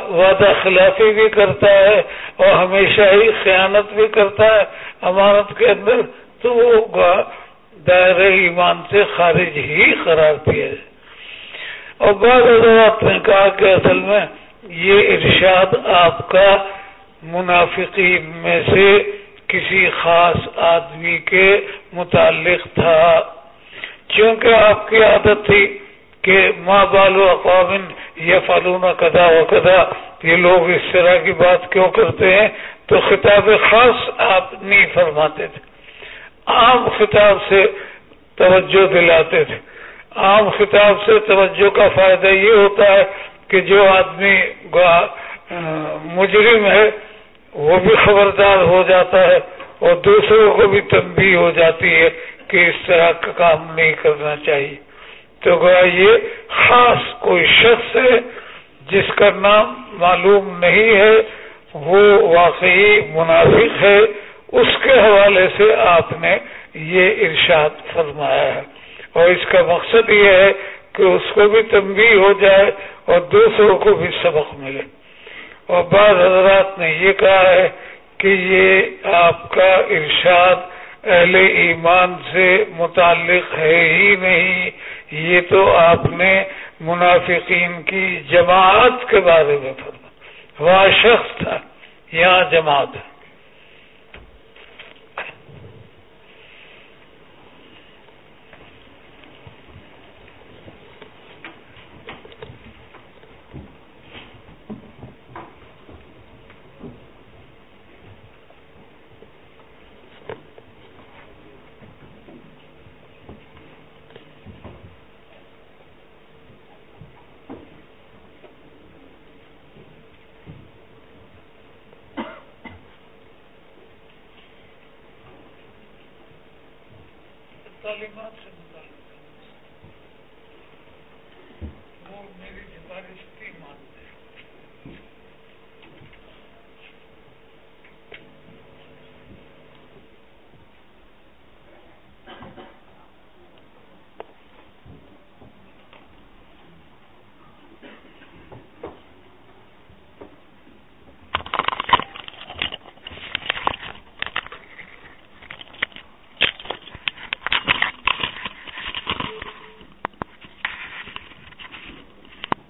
وعدہ خلافی بھی کرتا ہے اور ہمیشہ ہی خیانت بھی کرتا ہے۔ امانت کے اندر تو وہ دائرہ ایمان سے خارج ہی قرار دیا ہے۔ اور بعض حضرات نے کہا کہ اصل میں یہ ارشاد آپ کا منافقین میں سے کسی خاص آدمی کے متعلق تھا۔ کیونکہ آپ کی عادت تھی کہ ماں بالو اقوام یہ فالون کدا و کدا یہ لوگ اس طرح کی بات کیوں کرتے ہیں؟ تو خطاب خاص آپ نہیں فرماتے تھے۔ عام خطاب سے توجہ دلاتے تھے۔ عام خطاب سے توجہ کا فائدہ یہ ہوتا ہے کہ جو آدمی مجرم ہے وہ بھی خبردار ہو جاتا ہے اور دوسروں کو بھی تنبیہ ہو جاتی ہے کہ اس طرح کا کام نہیں کرنا چاہیے۔ تو گویا یہ خاص کوئی شخص ہے جس کا نام معلوم نہیں ہے، وہ واقعی منافق ہے۔ اس کے حوالے سے آپ نے یہ ارشاد فرمایا ہے۔ اور اس کا مقصد یہ ہے کہ اس کو بھی تنبیہ ہو جائے اور دوسروں کو بھی سبق ملے۔ اور بعض حضرات نے یہ کہا ہے کہ یہ آپ کا ارشاد اہل ایمان سے متعلق ہے ہی نہیں۔ یہ تو آپ نے منافقین کی جماعت کے بارے میں فرما وہاں شخص تھا، یہاں جماعت ہے۔ تعلیمات سے